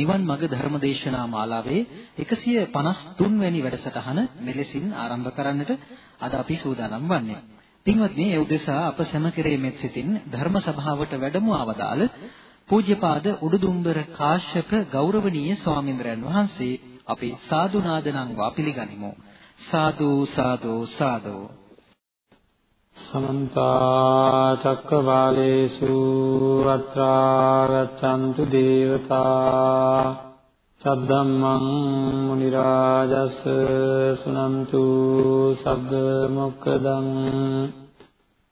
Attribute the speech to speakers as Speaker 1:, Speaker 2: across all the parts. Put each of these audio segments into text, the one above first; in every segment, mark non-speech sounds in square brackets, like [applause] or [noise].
Speaker 1: නිවන් මඟ ධර්මදේශනා මාලාවේ 153 වැනි වැඩසටහන මෙලෙසින් ආරම්භ කරන්නට අද අපි සූදානම් වන්නේ. පින්වත්නි, ඒ උදෙසා අප සැම කෙරේ මෙත් සිතින් ධර්ම සභාවට වැඩමු අවදාළ පූජ්‍යපාද උඩුදුම්බර කාශ්‍යප ගෞරවනීය ස්වාමින්ද්‍රයන් වහන්සේ අපි සාදු නාදනම් වා පිළිගනිමු. සාදු සාදු සාදු
Speaker 2: සමන්ත චක්කවාලේසු අත්‍රා ගච්ඡන්තු දේවතා සද්දම්මං මුනි රාජස් සුනන්තු සබ්බ මොක්කදං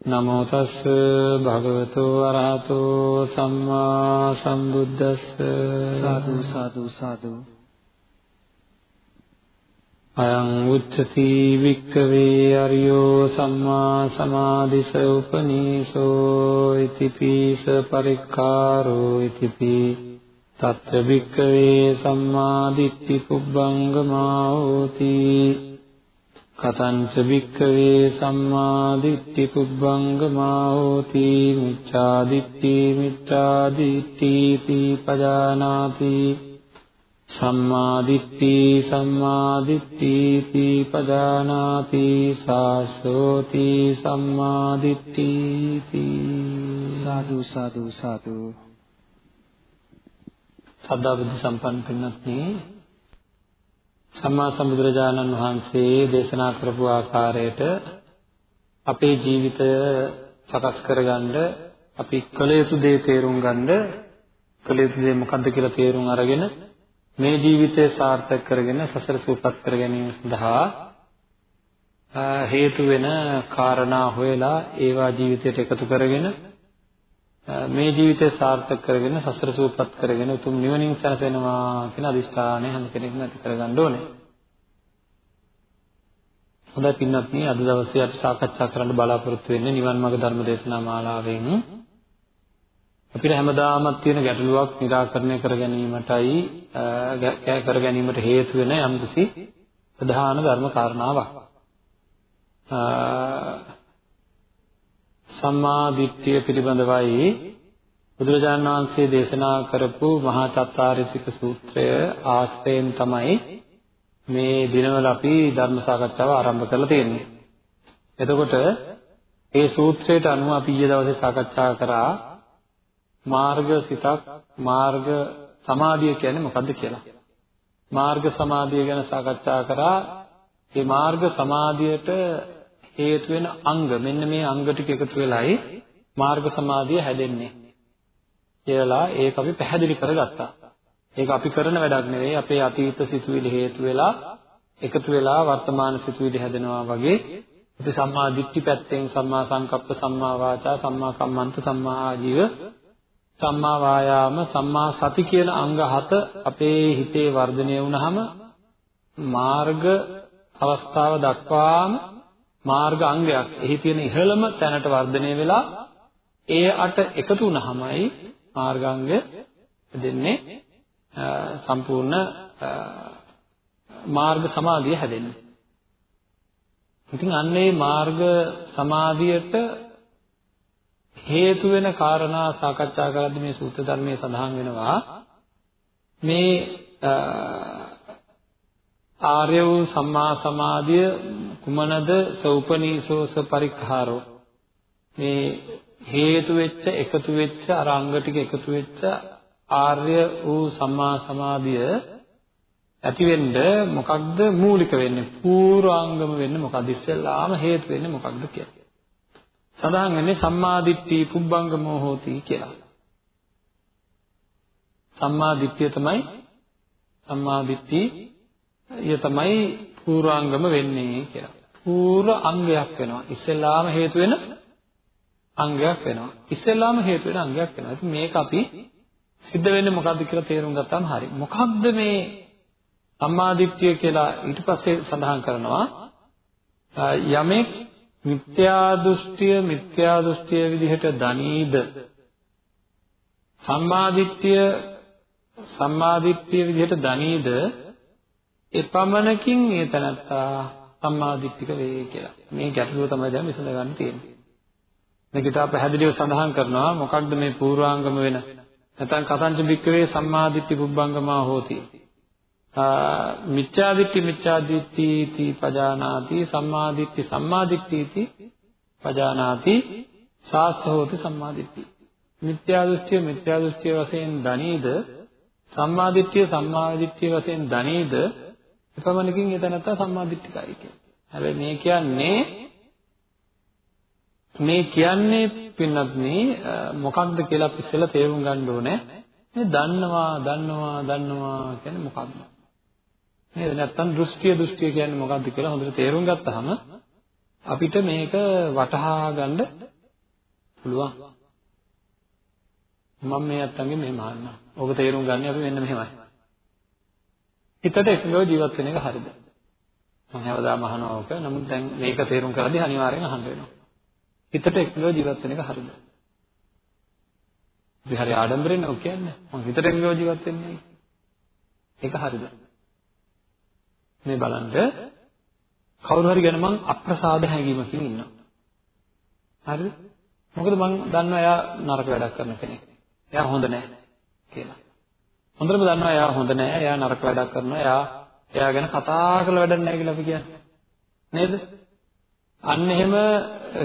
Speaker 2: නමෝ තස්ස භගවතු වරහතෝ සම්මා සම්බුද්දස්ස.
Speaker 1: සාදු සාදු සාදු.
Speaker 2: අයං උච්චති වික්කවේ අරියෝ සම්මා සමාධිස උපනීසෝ ඉතිපීස පරික්ඛාරෝ ඉතිපි තත්ත්‍ය වික්කවේ සම්මා දිට්ඨි පුබ්බංගමා හෝති කතංච වික්කවේ සම්මා දිට්ඨි පුබ්බංගමා හෝති මිච්ඡා දිට්ඨි මිච්ඡා දිට්ඨි පජානාති සම්මා දිට්ඨි සම්මා දිට්ඨි පදානාති සාසෝති සම්මා දිට්ඨි
Speaker 1: සාදු සාදු සාදු.
Speaker 2: සද්ධා බුද්ධ සම්පන්න පින්වත්නි සම්මා සම්බුදුරජාණන් වහන්සේ දේශනා කරපු ආකාරයට අපේ ජීවිතය සකස් කරගන්න අපි කළ යුතු දේ තේරුම් ගන්න කළ යුතු දේ මොකද්ද කියලා තේරුම් අරගෙන මේ ජීවිතය සාර්ථක කරගෙන සසර සූපත් කර ගැනීම සඳහා හේතු වෙන කාරණා හොයලා ඒවා ජීවිතයට එකතු කරගෙන මේ ජීවිතය සාර්ථක කරගෙන සසර සූපත් කරගෙන උතුම් නිවනින් සැනසෙනවා කියන අදිෂ්ඨානය හැම කෙනෙක්ම ඇති කරගන්න ඕනේ. හොඳයි පින්වත්නි අද දවසේ අපි සාකච්ඡා කරන්න බලාපොරොත්තු වෙන්නේ නිවන් මාර්ග ධර්ම දේශනා මාලාවෙන් අපිට හැමදාමත් තියෙන ගැටලුවක් निराකරණය කර ගැනීමටයි කර ගැනීමට හේතු වෙන යම්කිසි ප්‍රධාන ධර්ම කාරණාවක්. සම්මා දිට්ඨිය පිළිබඳවයි බුදුරජාණන් වහන්සේ දේශනා කරපු මහා චත්තාරිසික සූත්‍රය ආශ්‍රයෙන් තමයි මේ දිනවල අපි ධර්ම සාකච්ඡාව ආරම්භ කරලා තියෙන්නේ. එතකොට ඒ සූත්‍රයට අනුව අපි ඊයේ දවසේ සාකච්ඡා කරා මාර්ග සිතක් මාර්ග සමාධිය කියන්නේ මොකද්ද කියලා. මාර්ග සමාධිය ගැන සාකච්ඡා කරා. මේ මාර්ග සමාධියට හේතු වෙන අංග මෙන්න මේ අංග ටික එකතු වෙලයි මාර්ග සමාධිය හැදෙන්නේ. කියලා ඒක අපි පැහැදිලි කරගත්තා. ඒක අපි කරන වැඩක් නෙවෙයි අපේ අතීත සිතුවිලි හේතු වෙලා එකතු වෙලා වර්තමාන සිතුවිලි හැදෙනවා වගේ අපි සම්මා දිට්ඨි පැත්තෙන් සම්මා සංකප්ප සම්මා වාචා සම්මා කම්මන්ත සම්මා ආජීව සම්මා වායාම සම්මා සති කියන අංග හත අපේ හිතේ වර්ධනය වුණාම මාර්ග අවස්ථාව දක්වාම මාර්ග අංගයක් එහි තියෙන ඉහළම තැනට වර්ධනය වෙලා ඒ අට එකතු වුණාමයි මාර්ගාංග දෙන්නේ සම්පූර්ණ මාර්ග සමාධිය හැදෙන්නේ. ඉතින් අන්නේ මාර්ග සමාධියට හේතු වෙන කාරණා සාකච්ඡා කරද්දී මේ සූත්‍ර ධර්මයේ සඳහන් වෙනවා මේ ආර්ය වූ සම්මා සමාධිය කුමනද? සෝපනීසෝස පරික්ඛාරෝ. මේ හේතු වෙච්ච එකතු වෙච්ච අර අංග ටික එකතු වෙච්ච ආර්ය වූ සම්මා සමාධිය ඇති වෙන්න මොකක්ද මූලික වෙන්නේ? පූර්වාංගම වෙන්නේ මොකක්ද? ඉස්සෙල්ලාම හේතු වෙන්නේ මොකක්ද කියලා. සඳහන් වෙන්නේ සම්මාදිට්ඨි පුබ්බංගමෝ හෝති කියලා. සම්මා දිට්ඨිය තමයි සම්මා දිට්ඨිය තමයි පූර්වාංගම වෙන්නේ කියලා. පූර්ව අංගයක් වෙනවා. ඉස්සෙල්ලාම හේතු වෙන අංගයක් වෙනවා. ඉස්සෙල්ලාම හේතු වෙන අංගයක් වෙනවා. ඉතින් මේක අපි සිද්ධ වෙන්නේ මොකද්ද කියලා තේරුම් ගත්තාම හරි. මොකක්ද මේ සම්මාදිට්ඨිය කියලා ඊට පස්සේ සඳහන් කරනවා යමෙක් මිත්‍යා දෘෂ්ටිය මිත්‍යා දෘෂ්ටිය විදිහට දනීද සම්මාදිට්ඨිය සම්මාදිට්ඨිය විදිහට දනීද එපමණකින් ඒ තනත්තා සම්මාදිට්ඨික වේ කියලා. මේ ගැටලුව තමයි දැන් විසඳ ගන්න තියෙන්නේ. මේක ඉතා පැහැදිලිව සඳහන් කරනවා මොකක්ද මේ පූර්වාංගම වෙන නැත්නම් කතංච බික්කවේ සම්මාදිට්ඨි පුබ්බංගමා හෝති. මිච්ඡාදිට්ඨි මිච්ඡාදිට්ඨි ති පජානාති සම්මාදිට්ඨි සම්මාදිට්ඨි ති පජානාති සාස්ස හෝති සම්මාදිට්ඨි. මිත්‍යා දෘෂ්ටිය මිත්‍යා දෘෂ්ටිය වශයෙන් දනීද සම්මාදිට්ඨිය සම්මාදිට්ඨිය වශයෙන් දනීද එපමණකින් එතනත්තා සම්මාදිට්ඨිකයි කියන්නේ. හැබැයි මේ කියන්නේ මේ කියන්නේ පින්නත් මේ මොකක්ද කියලා අපි ඉස්සෙල්ලා තේරුම් ගන්න ඕනේ. මේ දන්නවා දන්නවා දන්නවා කියන්නේ මොකක්ද? නේද? නැත්තම් දෘෂ්ටිය දෘෂ්ටිය කියන්නේ මොකක්ද කියලා හොඳට තේරුම් ගත්තාම අපිට මේක වටහා ගන්න පුළුවන්. මම මේ අත්තන්ගේ මෙහෙම අහන්නම්. ඕක තේරුම් ගන්න අපි මෙන්න මෙහෙමයි. හිතට එකඟව ජීවත් වෙන එක හරිද? මම හැමදාම අහනවා ඕක. නමුත් දැන් මේක තේරුම් කරද්දී අනිවාර්යෙන් අහන්න වෙනවා. හිතට එකඟව ජීවත් වෙන එක හරිද? අපි හරි ආඩම්බරෙන් ඔක් කියන්නේ. මම හිතට එකඟව ජීවත් වෙන්නේ. ඒක හරිද? මේ බලන්න කවුරු හරි ගැන මං අප්‍රසාද හැඟීමකින් ඉන්නවා. හරිද? මොකද මං දන්නවා එයා නරක වැඩක් කරන කෙනෙක්. එයා හොඳ නැහැ කියලා. හොඳටම දන්නවා එයා හොඳ නැහැ. එයා නරක වැඩක් කරනවා. එයා එයා ගැන කතා කරලා වැඩක් නැහැ කියලා අපි කියන්නේ. නේද? අන්න එහෙම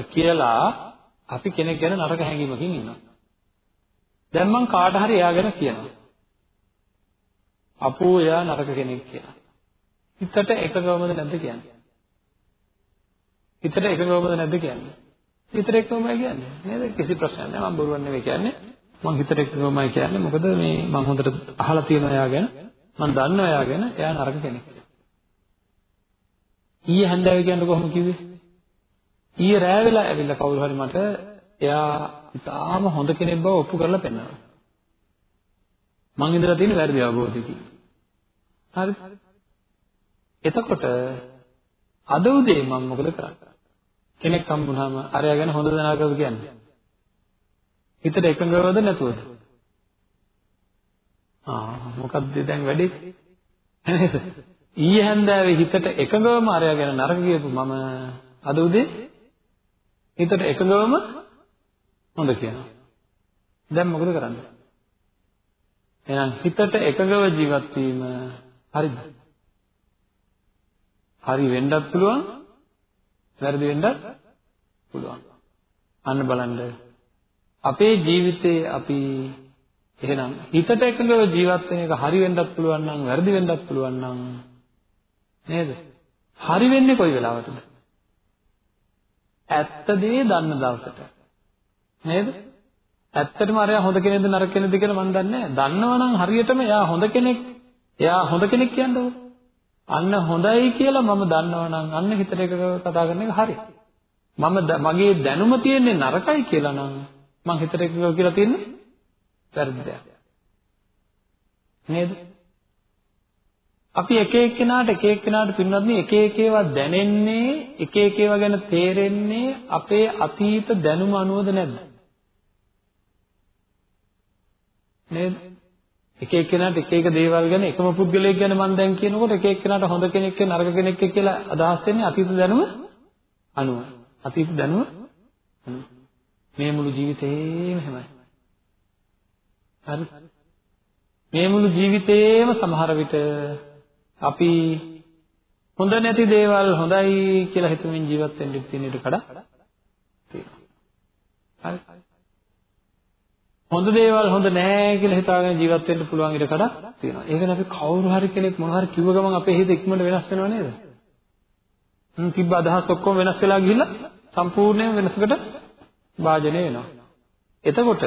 Speaker 2: කියලා අපි කෙනෙක් ගැන නරක හැඟීමකින් ඉන්නවා. දැන් මං කාට හරි එයා ගැන කියනවා. අපෝ එයා නරක කෙනෙක් කියලා. හිතට එකගවමද නැද්ද කියන්නේ? හිතට එකගවමද නැද්ද කියන්නේ? හිතට එකගවමයි කියන්නේ. නේද? කිසි ප්‍රශ්නයක් නැහැ. මම බොරුවක් නෙවෙයි කියන්නේ. මං හිතට එකගවමයි කියන්නේ. මොකද මේ මං හොඳට අහලා තියෙනවා එයා ගැන. මං දන්නවා එයා ගැන. එයා නරක කෙනෙක්. ඊයේ හන්දාවේ කියන්නේ කොහොම කිව්වේ? ඊයේ රෑ වෙලා ඇවිල්ලා කවුරු හරි මට එයා ඉතාලම හොඳ කෙනෙක් බව ඔප්පු කරලා පෙන්නනවා. මං ඉඳලා තියෙන වැරදි අවබෝධයකින්. හරි. එතකොට අද උදේ මම මොකද කරන්නේ? කෙනෙක් හම්බුනහම අරයා ගැන හොඳ දනාකද කියන්නේ? හිතට එකඟවද නැතුවද? ආ මොකද්ද දැන් වැඩේ? නේද? ඊයේ හැන්දෑවේ හිතට එකඟවම අරයා ගැන නරක කියපු මම අද උදේ හිතට එකඟවම හොඳ කියනවා. දැන් මොකද කරන්නේ? එහෙනම් හිතට එකඟව ජීවත් වීම හරිද? හරි වෙන්නත් පුළුවන් වැරදි වෙන්නත් පුළුවන්. අන්න බලන්න අපේ ජීවිතේ අපි එහෙනම් හිතට එකඟව ජීවත් වෙන එක හරි වෙන්නත් පුළුවන් නම් වැරදි වෙන්නත් පුළුවන් නම් නේද? හරි වෙන්නේ කොයි වෙලාවටද? ඇත්ත දේ දන්න දවසට. නේද? ඇත්තටම අරයා හොඳ කෙනෙක්ද නරක කෙනෙක්ද කියලා මම දන්නේ නැහැ. දන්නවනම් හරියටම එයා හොඳ කෙනෙක් එයා හොඳ කෙනෙක් කියන්නකො. අන්න හොඳයි කියලා මම දන්නවනම් අන්න හිතට එක කතා කරන එක හරි. මම මගේ දැනුම තියෙන්නේ නරකයි කියලා නම් මං හිතට එක කියලා තියෙන්නේ වැරදි දෙයක්. නේද? අපි එක එක්කෙනාට එක එක්කෙනාට පින්නත් එක එක ඒවා දැනෙන්නේ එක එක ඒවා ගැන තේරෙන්නේ අපේ අතීත දැනුම අනුවද නැද්ද? නේද? එක එක්කෙනාට එක එක දේවල් ගැන එකම පුද්ගලයෙක් ගැන මම දැන් කියනකොට එක එක්කෙනාට හොඳ කෙනෙක් නරක කෙනෙක් කියලා අදහස් වෙන්නේ අතීත දැනුම අනුව. අතීත දැනුම මේ මුළු ජීවිතේම එහෙමයි. හරි. මේ මුළු ජීවිතේම සමහර විට අපි හොඳ නැති දේවල් හොඳයි කියලා හිතමින් ජීවත් වෙන්න තියෙන ඉඩ කඩ තියෙනවා. හරි. හොඳ දේවල් හොඳ නෑ කියලා හිතාගෙන ජීවත් වෙන්න පුළුවන් ඉඩ කඩක් තියෙනවා. ඒකනේ අපි කවුරු හරි කෙනෙක් මොනවා හරි කිව්ව ගමන් අපේ හිත ඉක්මනට වෙනස් වෙනව නේද? හ්ම් තිබ්බ අදහස් ඔක්කොම වෙනස් වෙලා ගිහිල්ලා සම්පූර්ණයෙන් වෙනසකට භාජනය වෙනවා. එතකොට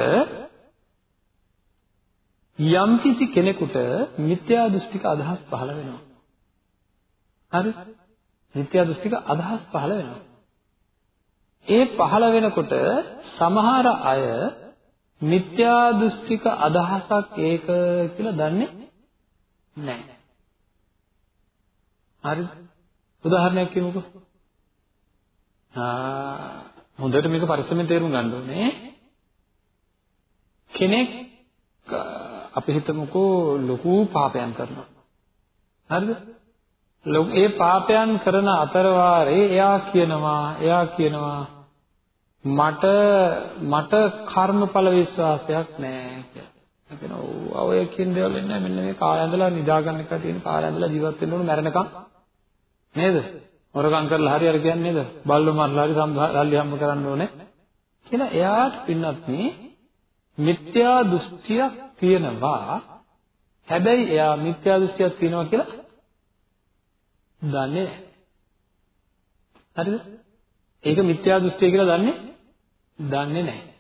Speaker 2: යම්කිසි කෙනෙකුට මිත්‍යා දෘෂ්ටික අදහස් පහළ වෙනවා. හරි? මිත්‍යා දෘෂ්ටික අදහස් පහළ වෙනවා. ඒ පහළ වෙනකොට සමහර අය මිත්‍යා දෘෂ්ටික අදහසක් ඒක කියලා දන්නේ නැහැ. හරිද? උදාහරණයක් කියමුකෝ. ආ හොඳට මේක පරිස්සමෙන් තේරුම් ගන්න ඕනේ. කෙනෙක් අපි හිතමුකෝ ලොකු පාපයන් කරනවා. හරිද? ඒ පාපයන් කරන අතර වාරේ එයා කියනවා එයා කියනවා මට මට කර්මඵල විශ්වාසයක් නැහැ කියලා. ඒ කියනවා ඔය කියන දේවල් වෙන්නේ මෙන්න මේ කාය ඇඳලා නිදා ගන්න එක තියෙන කාය ඇඳලා ජීවත් වෙන්න ඕන මැරෙනකම් නේද? හොරකම් කරලා හරි අර කියන්නේ නේද? බල්ලෝ මරලා හරි සම්රල්ලි හම්බ කරන්න ඕනේ කියලා එයාට පින්නත් මේ මිත්‍යා දෘෂ්ටියක් තියෙනවා. හැබැයි එයා මිත්‍යා දෘෂ්ටියක් තියෙනවා කියලා දන්නේ නැහැ. හරිද? ඒක මිත්‍යා දෘෂ්ටිය කියලා දන්නේ දන්නේ නැහැ.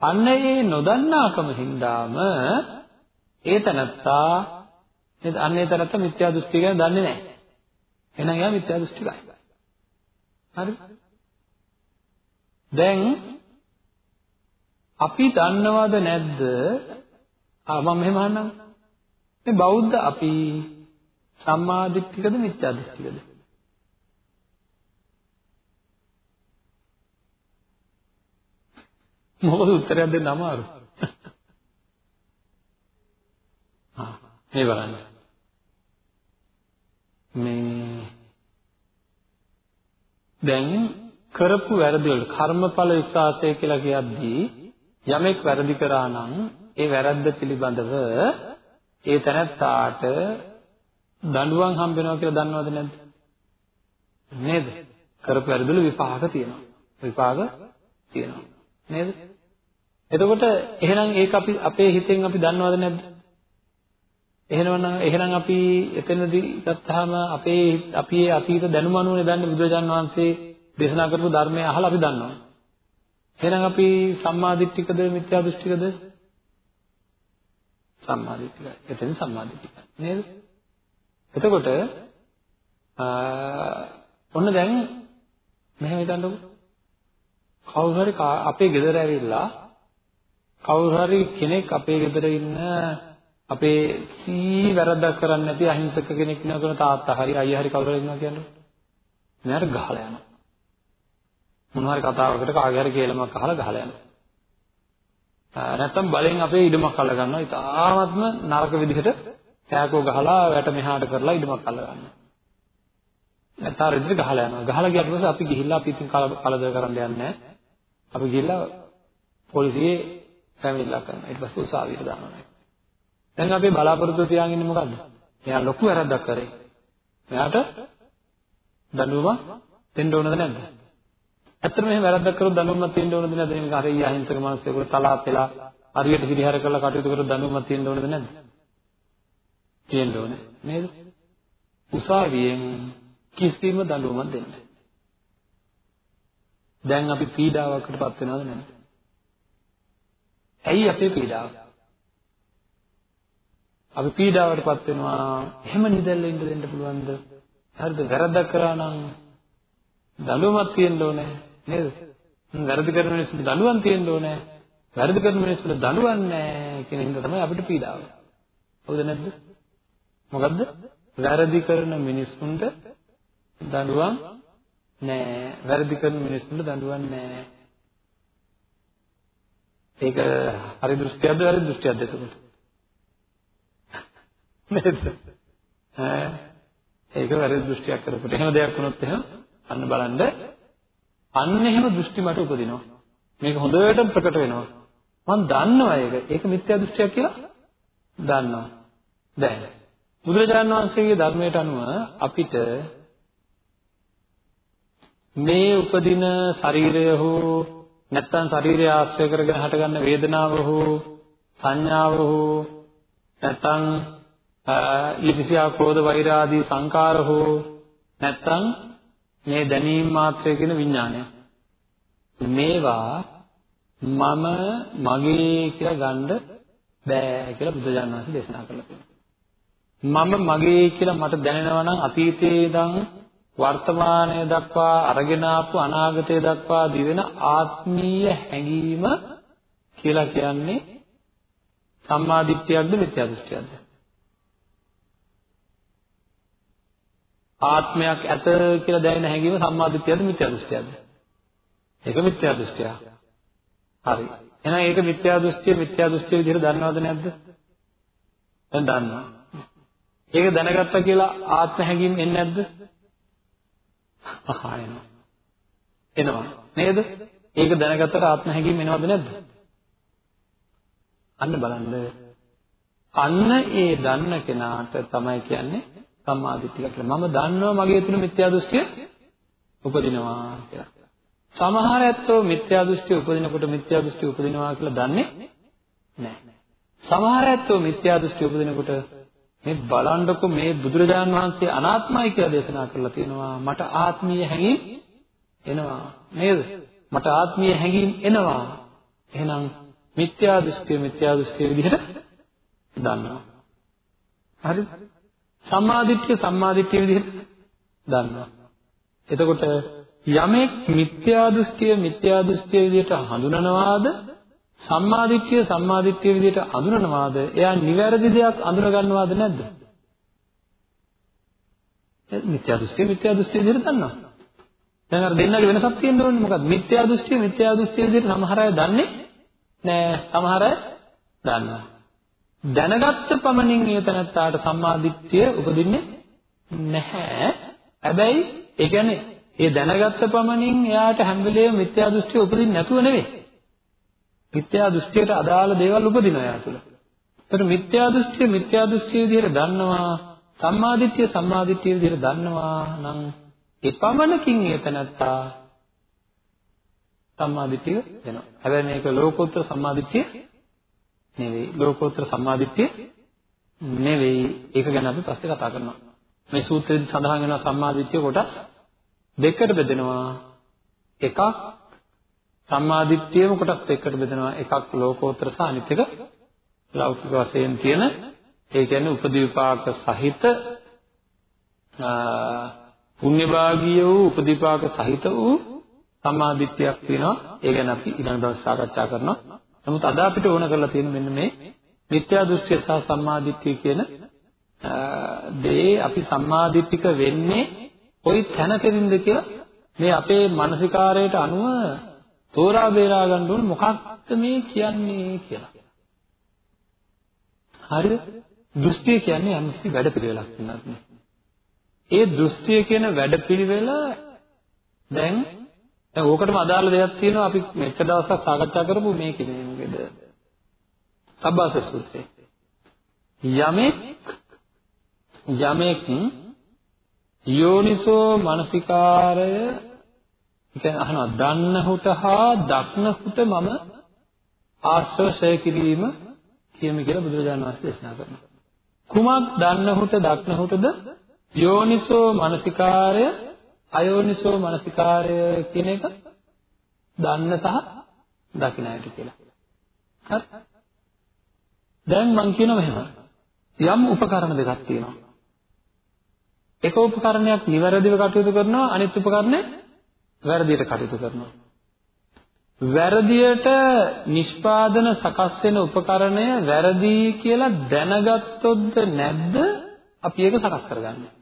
Speaker 2: අන්න ඒ නොදන්නාකම හින්දාම ඒ තනත්තා නේද? අන්න ඒ තනත්තා මිත්‍යා දෘෂ්ටිය ගැන දන්නේ නැහැ. එහෙනම් එයා මිත්‍යා දෘෂ්ටිකයි. හරිද? දැන් අපි දන්නවද නැද්ද? ආ මම මෙහෙම අහන්නම්. මේ බෞද්ධ අපි සම්මා දිට්ඨිකද මිත්‍යා දෘෂ්ටිකද? මොකද උත්තරයක් දෙන්න අමාරු. [laughs] ආ මේ බලන්න. මේ දැන් කරපු වැරදි වල කර්මඵල විශ්වාසය කියලා කියද්දී යමෙක් වැරදි කරා නම් ඒ වැරද්ද පිළිබඳව ඒ තැනත්තාට දඬුවම් හම්බ වෙනවා කියලා දන්නවද නැද්ද? නේද? කරපු වැරදිවල විපාක තියෙනවා. විපාක තියෙනවා. නේද? එතකොට එහෙනම් ඒක අපි අපේ හිතෙන් අපි දන්නවද නැද්ද? එහෙනම් එහෙනම් අපි එතනදී ගත්තාම අපේ අපි අතීත දැනුම අනුවනේ දන්නේ බුදුරජාන් වහන්සේ දේශනා කරපු ධර්මය අහලා අපි දන්නවා. එහෙනම් අපි සම්මාදිට්ඨිකද මිත්‍යා දෘෂ්ටිකද? සම්මාදිට්ඨිකයි. එතෙන් සම්මාදිට්ඨිකයි. නේද? එතකොට ඔන්න දැන් මෙහෙම හිතන්නකෝ. කවුරු හරි අපේ ගෙදර ඇවිල්ලා කවුරු හරි කෙනෙක් අපේ ගෙදර ඉන්න අපේ සී වැරද්දක් කරන්නේ නැති අහිංසක කෙනෙක් ඉන්නවා කියන තාත්තා හරි අයියා හරි කවුරු හරි ඉන්නවා කියන්නේ. මෙයාට ගහලා යනවා. මොනවා හරි කතාවකට කාගේ හරි කේලමක් අහලා ගහලා යනවා. නැත්තම් බලෙන් අපේ ඉඩමක් අල්ල ගන්නවා. ඉතාමත්ම නරක විදිහට කෑකෝ ගහලා වැට මෙහාට කරලා ඉඩමක් අල්ල ගන්නවා. නැත්නම් අර විදිහට ගහලා යනවා. ගහලා ගියාට පස්සේ අපි ගිහිල්ලා අපි ඉතින් කලදර කරන්න යන්නේ නැහැ. අපි ගිහිල්ලා පොලිසියේ පැමිණිල්ලක් කරනවා. ඊට පස්සේ උසාවියට දානවා. දැන් අපි බලාපොරොත්තු තියාගෙන ඉන්නේ මොකද්ද? මෙයා ලොකු වැරද්දක් කරේ. මෙයාට දඬුවම දෙන්න ඕනද නැද්ද? ඇත්තටම එහෙම වැරද්දක් කරොත් දඬුවමක් තියෙන්න ඕනද නැද්ද? මේක හරි අහිංසක මිනිස්සුෙකුට තලා පෙලා හරියට හිරිහැර කරලා කටයුතු කරොත් දඬුවමක් තියෙන්න ඕනද නැද්ද? තියෙන්න ඕනේ නේද? උසාවියෙන් කිසිම දඬුවමක් දෙන්න. දැන් අපි පීඩාවකටපත් වෙනවද නැද්ද? ඇයි අපේ පීඩාව? අපි පීඩාවටපත් වෙනවා එහෙම නිදැල්ල ඉන්න දෙන්න පුළුවන්ද? හරිද? වැරද්දක් කරා නම් දඬුවමක් තියෙන්න ඕනේ නේද? වැරදි කරන මිනිස්සුන්ට දඬුවම් තියෙන්න ඕනේ. වැරදි කරන මිනිස්සුන්ට දඬුවම් නැහැ කියන හින්දා තමයි අපිට පීඩාව. හවුද නැද්ද? මොකද්ද? වැරදි කරන මිනිස්සුන්ට දඬුවම් නැහැ. වැරදි කරන මිනිස්සුන්ට දඬුවම් නැහැ. ඒක හරි දෘෂ්ටියක්ද වැරදි දෘෂ්ටියක්ද එතකොට? නේද? ඈ ඒක වැරදි දෘෂ්ටියක් කරපුවට එහෙම දෙයක් වුණොත් එහෙම අන්න බලන්න අන්න එහෙම දෘෂ්ටි මට උපදිනවා. මේක හොඳට ප්‍රකට වෙනවා. මම දන්නවා ඒක. ඒක මිත්‍යා දෘෂ්ටියක් කියලා දන්නවා. දැන් බුදුරජාණන් වහන්සේගේ ධර්මයට අනුව අපිට මේ උපදින ශරීරය හෝ නැත්නම් ශරීරය ආශ්‍රය කරගෙන හටගන්න වේදනාව හෝ සංඥාව හෝ නැත්නම් ඊර්ෂ්‍යා ක්‍රෝධ වෛර ආදී සංකාර හෝ නැත්නම් මේ දැනීම මාත්‍රය කියන විඥානය මේවා මම මගේ කියලා ගන්න බෑ කියලා බුදුජානක වහන්සේ දේශනා කළා තියෙනවා. මම මගේ කියලා මට දැනෙනවා නම් අතීතයේ ඉඳන් වර්තමානය දක්වා අරගෙන ආපු අනාගතය දක්වා දිවෙන ආත්මීය හැඟීම කියලා කියන්නේ සම්මා දිට්ඨියක්ද මිත්‍යා දෘෂ්ටියක්ද? ආත්මයක් ඇත කියලා දැනෙන හැඟීම සම්මා දිට්ඨියක්ද මිත්‍යා දෘෂ්ටියක්ද? ඒක මිත්‍යා දෘෂ්ටියක්. හරි. එහෙනම් ඒක මිත්‍යා දෘෂ්ටිය මිත්‍යා දෘෂ්ටිය විදිහට දන්නවද නැද්ද? දැන් දන්නවා. ඒක දැනගත්තා කියලා ආත්ම හැඟීම් එන්නේ නැද්ද? අහා එනවා. එනවා. නේද? ඒක දැනගත්තට ආත්ම හැඟීම් එනවද නැද්ද? අන්න බලන්න. අන්න ඒ දන්න කෙනාට තමයි කියන්නේ සම්මාදිට්ඨික කියලා. මම දන්නවා මගේ තුල මිත්‍යා දෘෂ්ටිය උපදිනවා කියලා. සමහර ඇත්තෝ මිත්‍යා දෘෂ්ටි උපදිනකොට මිත්‍යා දෘෂ්ටි උපදිනවා කියලා දන්නේ නැහැ. සමහර ඇත්තෝ මිත්‍යා දෘෂ්ටි උපදිනකොට මේ බලන්නකො මේ බුදුරජාන් වහන්සේ අනාත්මයි කියලා දේශනා කරලා තියෙනවා. මට ආත්මීය හැඟීම් එනවා. නේද? මට ආත්මීය හැඟීම් එනවා. එහෙනම් මිත්‍යා දෘෂ්ටිය මිත්‍යා දෘෂ්ටිය විදිහට දන්නවා. හරිද? සම්මාදිට්ඨිය සම්මාදිට්ඨිය විදිහට දන්නවා. එතකොට යමෙක් මිත්‍යා දෘෂ්ටිය මිත්‍යා දෘෂ්ටිය විදිහට හඳුනනවාද? සම්මාදිට්ඨිය සම්මාදිට්ඨිය විදිහට හඳුනනවාද එයා නිවැරදි දෙයක් අඳුන ගන්නවාද නැද්ද මිත්‍යා දෘෂ්ටිය මිත්‍යා දෘෂ්ටිය විදිහට දන්නවා. දැන් අර දෙන්නගේ වෙනසක් තියෙන්න ඕනේ මොකද්ද? මිත්‍යා දෘෂ්ටිය මිත්‍යා දෘෂ්ටිය විදිහට සමහර අය දන්නේ නෑ සමහර අය දන්නවා. දැනගත්ත පමණින් ඒ තැනත්තාට සම්මාදිට්ඨිය උපදින්නේ නැහැ හැබැයි ඒ කියන්නේ ඒ දැනගත්ත පමණින් එයාට හැම වෙලේම මිත්‍යා දෘෂ්ටිය උපදින්නේ නැතුව නෙවෙයි. මිත්‍යා දෘෂ්ටියට අදාළ දේවල් උපදිනවා එයා තුළ. ඒතර මිත්‍යා දෘෂ්ටිය මිත්‍යා දෘෂ්ටිය විදිහට දන්නවා, සම්මාදිට්ඨිය සම්මාදිට්ඨිය විදිහට දන්නවා නම් ඒ පමණකින් එතනත්තා සම්මාදිට්ඨිය වෙනවා. හැබැයි මේක ලෝකෝත්තර සම්මාදිට්ඨිය නෙවෙයි. ලෝකෝත්තර සම්මාදිට්ඨිය නෙවෙයි. ඒක ගැන අපි පස්සේ කතා කරනවා. මේ සූත්‍රයේදී සඳහන් වෙනවා සම්මාදිට්ඨිය කොටස් දෙකට බෙදෙනවා එකක් සම්මාදිට්ඨියම කොටස් දෙකකට බෙදෙනවා එකක් ලෝකෝත්තර සහ අනිත් එක ලෞකික වශයෙන් තියෙන ඒ කියන්නේ උපදීපාක සහිත පුණ්‍යභාගීය වූ උපදීපාක සහිත වූ සම්මාදිට්ඨියක් තියෙනවා ඒ ගැන අපි ඊළඟ දවස් සාකච්ඡා කරනවා නමුත් අද අපිට ඕන කරලා තියෙන මෙන්න මේ මිත්‍යා දෘෂ්ටිය සහ සම්මාදිට්ඨිය කියන දේ අපි සම්මාදිට්ඨික වෙන්නේ කොයි තැනකදින්ද කියලා මේ අපේ මානසිකාරයට අනුව තෝරා බේරා ගන්න ඕනේ මොකක්ද මේ කියන්නේ කියලා. හරිද? දෘෂ්ටිය කියන්නේ යම්කිසි වැඩපිළිවෙලක් වෙනත් ඒ දෘෂ්ටිය කියන වැඩපිළිවෙල දැන් දැන් ඕකටම අදාළ දෙයක් තියෙනවා අපි මෙච්චර දවසක් සාකච්ඡා කරපු මේකේ මේ මොකේද? සබ්බාස සූත්‍රය. යමෙක් යමෙක් යෝනිසෝ මනසිකාරය කියන්නේ අහනවා දන්නහුට හා දක්නහුට මම ආශ්‍රය කිරීම කියමි කියලා බුදුරජාණන් වහන්සේ දේශනා කරනවා. කුමක් දන්නහුට දක්නහුටද යෝනිසෝ මනසිකාරය අයෝනිසෝ මනසිකාරය කියන එක දන්න සහ දකින අයට කියලා. හරි. දැන් මම කියනවා මෙහෙම. යම් උපකරණ දෙකක් තියෙනවා. එක උපකරණයක් නිවැරදිව කටයුතු කරනවා අනිත් උපකරණය වැරදියට කටයුතු කරනවා. වැරදියට නිෂ්පාදන සකස් වෙන උපකරණය වැරදි කියලා දැනගත්තොත්ද නැද්ද අපි ඒක සකස් කරගන්නේ.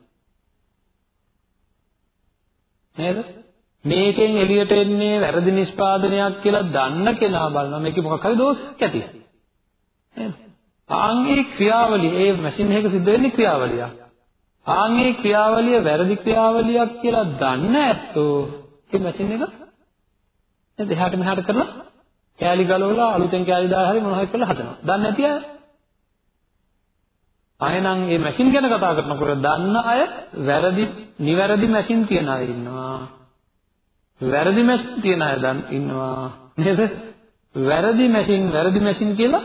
Speaker 2: නේද? මේකෙන් එළියට එන්නේ වැරදි නිෂ්පාදනයක් කියලා දන්න කෙනා බලනවා මේකේ මොකක් හරි දෝෂයක් ඇති. නේද? ආන්ගේ ක්‍රියාවලිය ඒ මැෂින් එකක සිද්ධ වෙන්නේ ක්‍රියාවලියක්. ආන්ගේ ක්‍රියාවලිය වැරදි ක්‍රියාවලියක් කියලා දන්න ඇත්තෝ ඒ මැෂින් එක නේද එහාට මෙහාට කරලා කෑලි ගලවලා අලුතෙන් කෑලි දාලා හරි මොනවා හරි කරලා හදනවා. දන්නේ නැති අය ආයෙනම් මේ මැෂින් ගැන කතා කරනකොට දන්න අය වැරදි නිවැරදි මැෂින් තියන අය ඉන්නවා. වැරදි මැෂින් තියන අය ඉන්නවා නේද? වැරදි මැෂින් වැරදි මැෂින් කියලා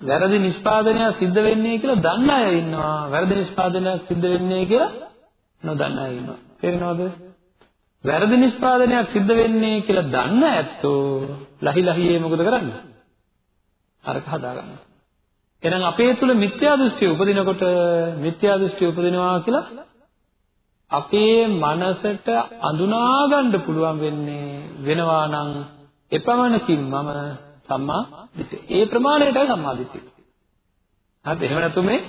Speaker 2: වැරදි නිෂ්පාදනයක් සිද්ධ වෙන්නේ කියලා දන්න අය ඉන්නවා. වැරදි නිෂ්පාදනයක් සිද්ධ වෙන්නේ කියලා නොදන්න අය ඉන්නවා. තේරෙනවද? වැරදි නිෂ්පාදනයක් සිද්ධ වෙන්නේ කියලා දන්න ඇත්තෝ ලහි ලහියේ මොකද කරන්නේ? අරක හදාගන්න. එහෙනම් අපේ තුල මිත්‍යා දෘෂ්ටිය උපදිනකොට මිත්‍යා දෘෂ්ටිය උපදිනවා කියලා අපේ මනසට අඳුනා ගන්න පුළුවන් වෙන්නේ වෙනවා නම් එපමණකින් මම සම්මා දිට්ඨිය. ඒ ප්‍රමාණයටයි සම්මා දිට්ඨිය. හරිද? එහෙම නැතු මේ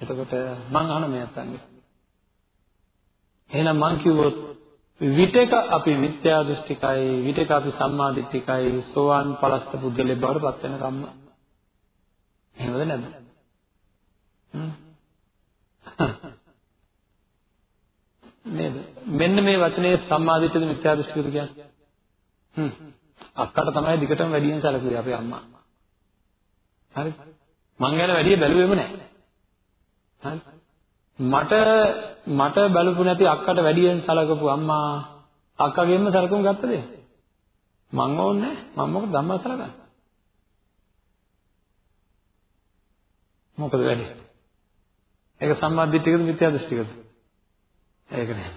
Speaker 2: එතකොට මං අහන මේ අතන්නේ. එහෙනම් මං කිව්වොත් විතක අපි මිත්‍යා දෘෂ්ටිකයි විතක අපි සම්මා දිට්ඨිකයි සෝවාන් පලස්ත පුද්ගලෙක් බවට පත් වෙන කම්ම. එහෙමද නැද්ද? නේද? මෙන්න මේ වචනේ සම්මා දිට්ඨිද මිත්‍යා දෘෂ්ටිද කියන්නේ. හ්ම්. අක්කට තමයි දිගටම වැඩියෙන් සැලකුවේ අපේ අම්මා. හරි. මං ගැන වැඩිය බැලුවේම නැහැ. හරි. මට මට බලපු නැති අක්කට වැඩියෙන් සලකපු අම්මා අක්කගෙන්ම සලකුණු ගත්තද? මං ඕනේ මම මොකද ධම්මා සලකන්නේ? මොකද වෙන්නේ? ඒක සම්මාදිට්ඨිකද මිත්‍යා දෘෂ්ටිකද? ඒක නෑ.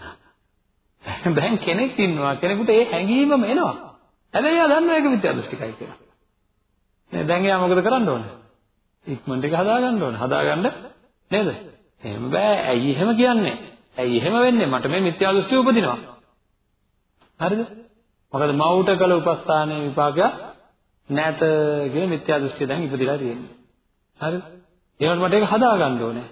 Speaker 2: දැන් කෙනෙක් ඉන්නවා කෙනෙකුට ඒ හැඟීමම එනවා. හැබැයි එයා දන්නවා ඒක මිත්‍යා දෘෂ්ටිකයි කියලා. නේ දැන් එයා මොකද කරන්න ඕනේ? ඉක්මනට ඒක හදාගන්න ඕනේ. හදාගන්න නේද? එහෙම බෑ. ඇයි එහෙම කියන්නේ? ඇයි එහෙම වෙන්නේ? මට මේ මිත්‍යා දෘෂ්ටිය උපදිනවා. හරිද? මොකද මවුට කළ උපස්ථානයේ විපාකය නැත කියන මිත්‍යා දෘෂ්ටිය දැන් ඉපදිලා තියෙන්නේ. හරිද? ඒකට මට ඒක හදාගන්න ඕනේ.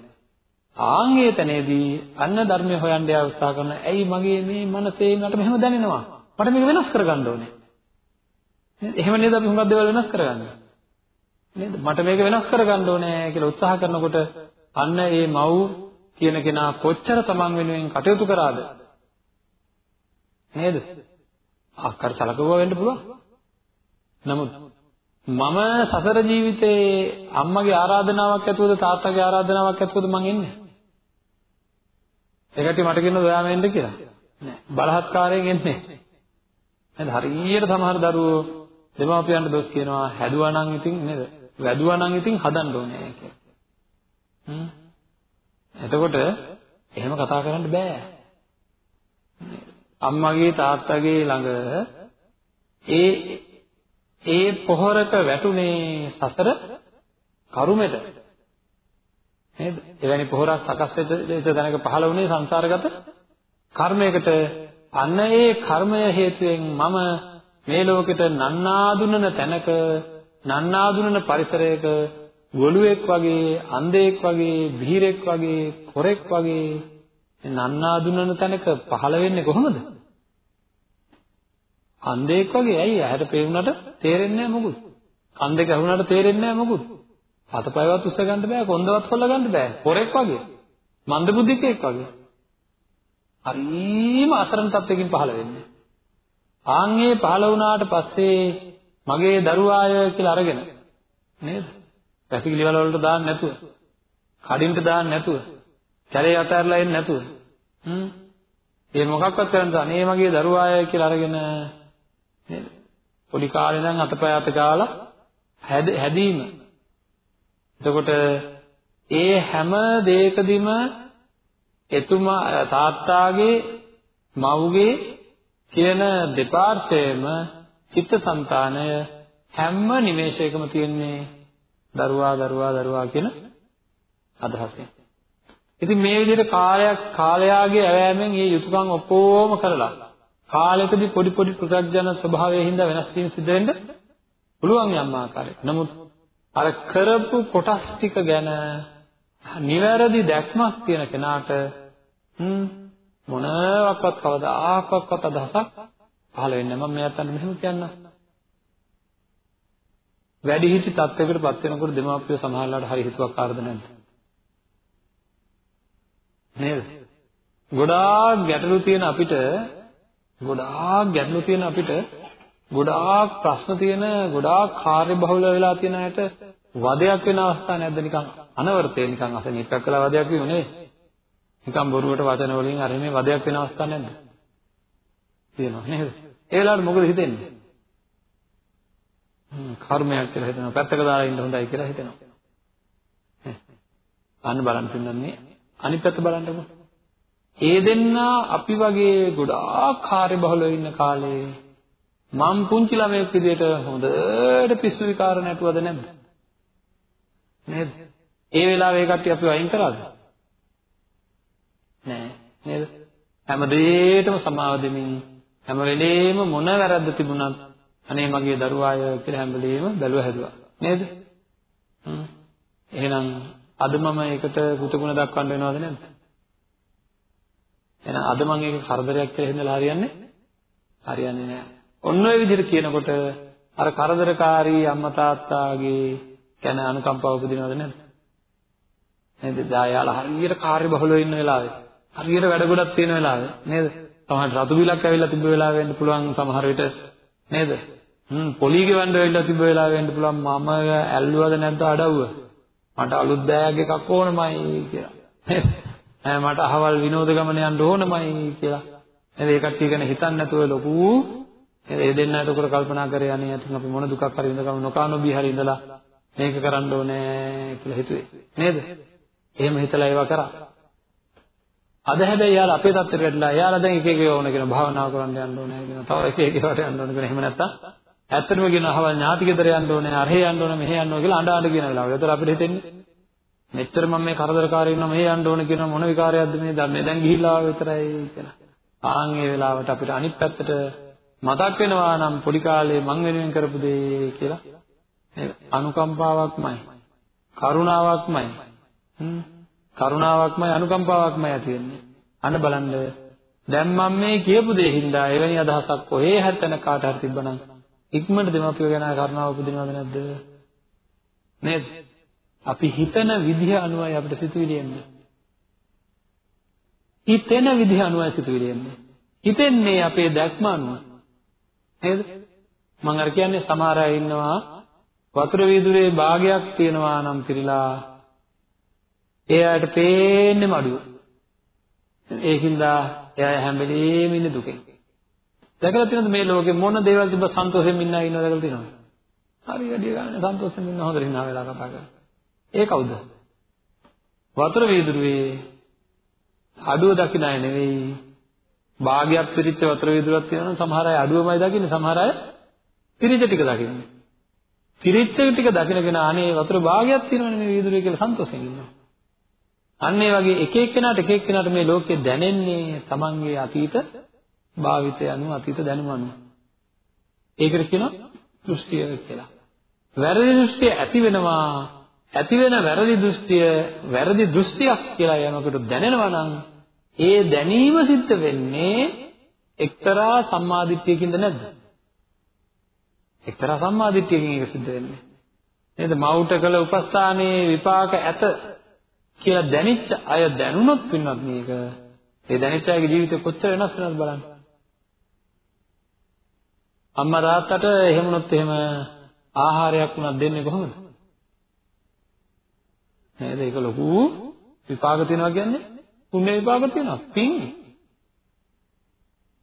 Speaker 2: ආන්ගේ තැනේදී අන්න ධර්මය හොයන්න යා උත්සාහ කරන ඇයි මගේ මේ මනසේ මට මෙහෙම දැනෙනවා? මට මේක වෙනස් කරගන්න ඕනේ. නේද? එහෙම නේද අපි හුඟක් දේවල් වෙනස් කරගන්නේ? නේද? මට මේක වෙනස් කරගන්න ඕනේ කියලා උත්සාහ කරනකොට අන්න ඒ මව් කියන කෙනා කොච්චර තමන් වෙනුවෙන් කටයුතු කරාද? නේද? අක්කර සලකුවා වෙන්න පුළුවන්. නමුත් මම සසර ජීවිතේ අම්මගේ ආරාධනාවක් ඇතුවද තාත්තගේ ආරාධනාවක් ඇතුවද මං ඉන්නේ? ඒකට මට කියනවා ඔයාම එන්න කියලා. නෑ. බලහත්කාරයෙන් එන්නේ. නේද? හරියට සමහර දරුවෝ දෙමාපියන්ට දොස් කියනවා හැදුවා නම් ඉතින් නේද? වැදුවා නම් ඉතින් හදන්න ඕනේ කියලා. හ්ම්. එතකොට එහෙම කතා කරන්න බෑ. අම්මගේ තාත්තගේ ළඟ ඒ ඒ පොහොරක වැටුනේ සසර කරුමෙට නේද? එවැනි පොහොරක් සකස් වෙච්ච තැනක පහළ වුණේ සංසාරගත කර්මයකට අන්න ඒ කර්මය හේතුවෙන් මම මේ ලෝකෙට නන්නාඳුනන තැනක නන්නාඳුනන පරිසරයක ගොළුෙක් වගේ අන්ධෙක් වගේ බීරෙක් වගේ කොරෙක් වගේ නන්නාඳුනන තැනක පහළ වෙන්නේ කොහොමද? අන්ධෙක් වගේ ඇයි ඇහැට පේුණාට තේරෙන්නේ නැහැ මොකුත්. කන් දෙක ඇහුණාට තේරෙන්නේ නැහැ මොකුත්. අතපයවත් උස්ස ගන්න බෑ කොන්දවත් හොල්ල ගන්න බෑ. පොරෙක් වගේ. මන්ද බුද්ධිකෙක් වගේ. හරිම අසරණ තත්වයකින් පහළ වෙන්නේ. ආන්ගේ පහළ වුණාට පස්සේ මගේ දරුවාය කියලා අරගෙන නේද? පැතිකිලි වල වලට දාන්න නැතුව කඩින්ට දාන්න නැතුව කැලේ අතහැරලා එන්නේ නැතුව හ්ම්? ඒ මොකක්වත් කරන්න අනේ මගේ දරුවාය කියලා අරගෙන නේද? පොඩි කාලේ ඉඳන් අතපය අත ගාලා හැදීම එතකොට ඒ හැම දෙයකදීම එතුමා තාත්තාගේ මව්ගේ කියන දෙපාර්ශ්වයේම චිත්තසංතානය හැම නිමේෂයකම තියෙන්නේ දරුවා දරුවා දරුවා කියන අදහසෙන්. ඉතින් මේ විදිහට කාලයක් කාලයාගේ ඇවෑමෙන් මේ යුතුයකම් ඔක්කොම කරලා කාලයකදී පොඩි පොඩි පෘථග්ජන ස්වභාවයෙන් හින්දා වෙනස් වීම සිද්ධ වෙන්න පුළුවන් යම් ආකාරයක. නමුත් අර කරපු කොටස් ටික ගැන නිවැරදි දැක්මක් තියෙන කෙනාට මොනවාක්වත් කවදාකවත් අදහසක් පහළ වෙන්නේ නැහැ. මම මේ අතන මෙහෙම කියන්නම්. වැඩිහිටි තත්වයකට පත් වෙනකොට දෙමාපියෝ සමහරලාට හරි හිතුවක්කාරද නැද්ද? නේද? ගොඩාක් ගැටලු තියෙන අපිට ගොඩාක් ගැටලු තියෙන අපිට ගොඩාක් ප්‍රශ්න තියෙන ගොඩාක් කාර්යබහුල වෙලා තියෙන අයට වදයක් වෙන අවස්ථා නැද්ද? නිකන් අනවර්තේ නිකන් අසනීපයක් කළා වදයක් වුණේ නිකන් බොරුවට වචන වලින් අර මේ වදයක් වෙන අවස්ථා නැද්ද? තියෙනවා නේද? ඒ වෙලාවට මොකද හිතෙන්නේ? හ්ම් කර්මයක් කියලා හිතනවා. පැත්තක දාලා ඉන්න හොඳයි කියලා හිතනවා. අන්න බලන්න පින්නන්නේ. අනිත් පැත්ත බලන්නකො. ඒ දෙන්නා අපි වගේ ගොඩාක් කාර්යබහුලව ඉන්න කාලේ මම පුංචි ළමයෙක් විදියට හොඳට පිස්සු විකාර නැටුවද නැද්ද? නේද? ඒ වෙලාවේ කට්ටිය අපිව අයින් කරාද? නෑ නේද? හැම දෙයකටම සමාව දෙමින් හැම වෙලේම මොන වැරද්ද තිබුණත් අනේ මගේ දරුවාය කියලා හැම වෙලේම බැලුව හැදුවා. නේද? හ්ම්. එහෙනම් අද මම ඒකට කෘතගුණ දක්වන්න වෙනවද නැද්ද? එහෙනම් අද මම ඒක කරදරයක් කියලා හිතලා හරියන්නේ? හරියන්නේ නෑ. ඔන්න ඔය විදිහට කියනකොට අර කරදරකාරී අම්මා තාත්තාගේ ගැන අනුකම්පාව උපදිනවද නැද්ද? නේද? දායාලා හරියට කාර්ය බහුලව ඉන්න වෙලාවේ හරියට වැඩ ගොඩක් තියෙන වෙලාවේ නේද? සමහර රතු බිලක් ඇවිල්ලා තිබ්බ වෙලාවෙ වෙන්න පුළුවන් සමහර විට නේද? හ්ම් පොලී ගෙවන්න වෙලා තිබ්බ වෙලාවෙ වෙන්න පුළුවන් මම ඇල්ලුවද නැද්ද අඩව්ව? මට අලුත් බෑග් එකක් ඕනමයි කියලා. නේද? මට අහවල් විනෝද ගමන යන්න ඕනමයි කියලා. නේද? ඒ කට්ටිය ගැන හිතන්නේ නැතුව ලොකු ඒ දෙන්න එතකොට කල්පනා කරේ අනේ අතින් අපි මොන දුකක් හරි ඉඳගම නොකානොබී හරි ඉඳලා මේක කරන්න ඕනේ කියලා හිතුවේ. නේද? එහෙම හිතලා ඒවා කරා. අද හැබැයි යාලා අපේ தත්තර වැටලා යාලා දැන් එක එක ඕන කියන භාවනාව කරන්න යන්න ඕනේ කියන තව එක එක ඒවාට යන්න ඕනේ කියන එහෙම නැත්තම් ඇත්තටම කියන අහවල් ඥාති ගෙදර යන්න ඕනේ අරහේ යන්න ඕනේ මෙහෙ යන්න ඕනේ කියලා අඬ අඬ කියන වෙලාව. ඒතර අපිට හිතෙන්නේ මෙච්චර මම මේ කරදරකාරී වෙනවා මෙහෙ යන්න ඕනේ කියන මොන විකාරයක්ද මේ දන්නේ දැන් ගිහිල්ලා ආව විතරයි කියලා. ආන් ඒ වෙලාවට අපිට අනිත් පැත්තට මතක් වෙනවා නම් පොඩි කාලේ මං වෙනුවෙන් කරපු දේ කියලා අනුකම්පාවක්මයි. කරුණාවක්මයි. කරුණාවක්මයි අනුකම්පාවක්මයි ඇති වෙන්නේ. අන්න බලන්න. දැන් මම මේ කියපු දේ හින්දා එවැනි අදහසක් කොහේ හරි තැන කාට හරි තිබ්බනම් ඉක්මනට දෙමාපියෝ ගැන කරුණාව උපදිනවද නැද්ද? නේද? අපි හිතන විදිහ අනුවයි අපිට සිතුවිලි එන්නේ. හිතෙන විදිහ අනුවයි සිතුවිලි එන්නේ. හිතෙන්නේ අපේ දැක්ම අනුව. නේද? මම අර කියන්නේ සමහර අය ඉන්නවා වතුර වීදුරේ භාගයක් තියෙනවා නම් පිරিলা ඒ අයට පේන්නේ මඩුව. ඒකින්ද එයා හැම වෙලේම ඉන්නේ දුකෙන්. දැකලා තියෙනවද මේ ලෝකේ මොන දේවල් තිබ්බ සන්තෝෂයෙන් ඉන්න අය ඉන්නවද දැකලා තියෙනවද? හරි වැඩි ගන්න සන්තෝෂයෙන් ඉන්න හොඳට ඉන්න වෙලා කතා කරා. ඒ කවුද? වතුර වීදුරුවේ අඩුව දකින්න අය නෙවෙයි. භාගයක් පිරිච්ච වතුර වීදුරුවක් තියෙනවා සමහර අය අඩුවමයි දකින්නේ සමහර අය පිරිච්ච ටික දකින්නේ. පිරිච්ච ටික දකිනගෙන අනේ වතුර භාගයක් තියෙනවනේ මේ වීදුරුවේ කියලා සන්තෝෂයෙන් ඉන්නවා. අන්න ඒ වගේ එක එක්කෙනාට එක එක්කෙනාට මේ ලෝකේ දැනෙන්නේ තමන්ගේ අතීත භාවිතය අනුව අතීත දැනුම අනුව. ඒකට කියනවා දෘෂ්ටිය කියලා. වැරදි දෘෂ්ටිය ඇති වෙනවා ඇති වෙන වැරදි දෘෂ්ටිය වැරදි දෘෂ්ටියක් කියලා යමකට දැනෙනවා නම් ඒ දැනීම සිද්ධ වෙන්නේ එක්තරා සම්මාදිට්ඨියකින්ද නැද්ද? එක්තරා සම්මාදිට්ඨියකින් ඒක සිද්ධ වෙන්නේ. නේද? මෞට කළ උපස්ථානයේ විපාක ඇත කියලා දැනෙච්ච අය දැනුණොත් පින්නත් මේක ඒ දැනෙච්ච අයගේ ජීවිතේ කොච්චර වෙනස් වෙනවද බලන්න. අම්මා තාත්තට එහෙමනොත් එහෙම ආහාරයක් උනත් දෙන්නේ කොහොමද? නේද? ඒක ලොකු විපාක තියනවා කියන්නේ පුණ්‍ය විපාක තියනවා. පින්.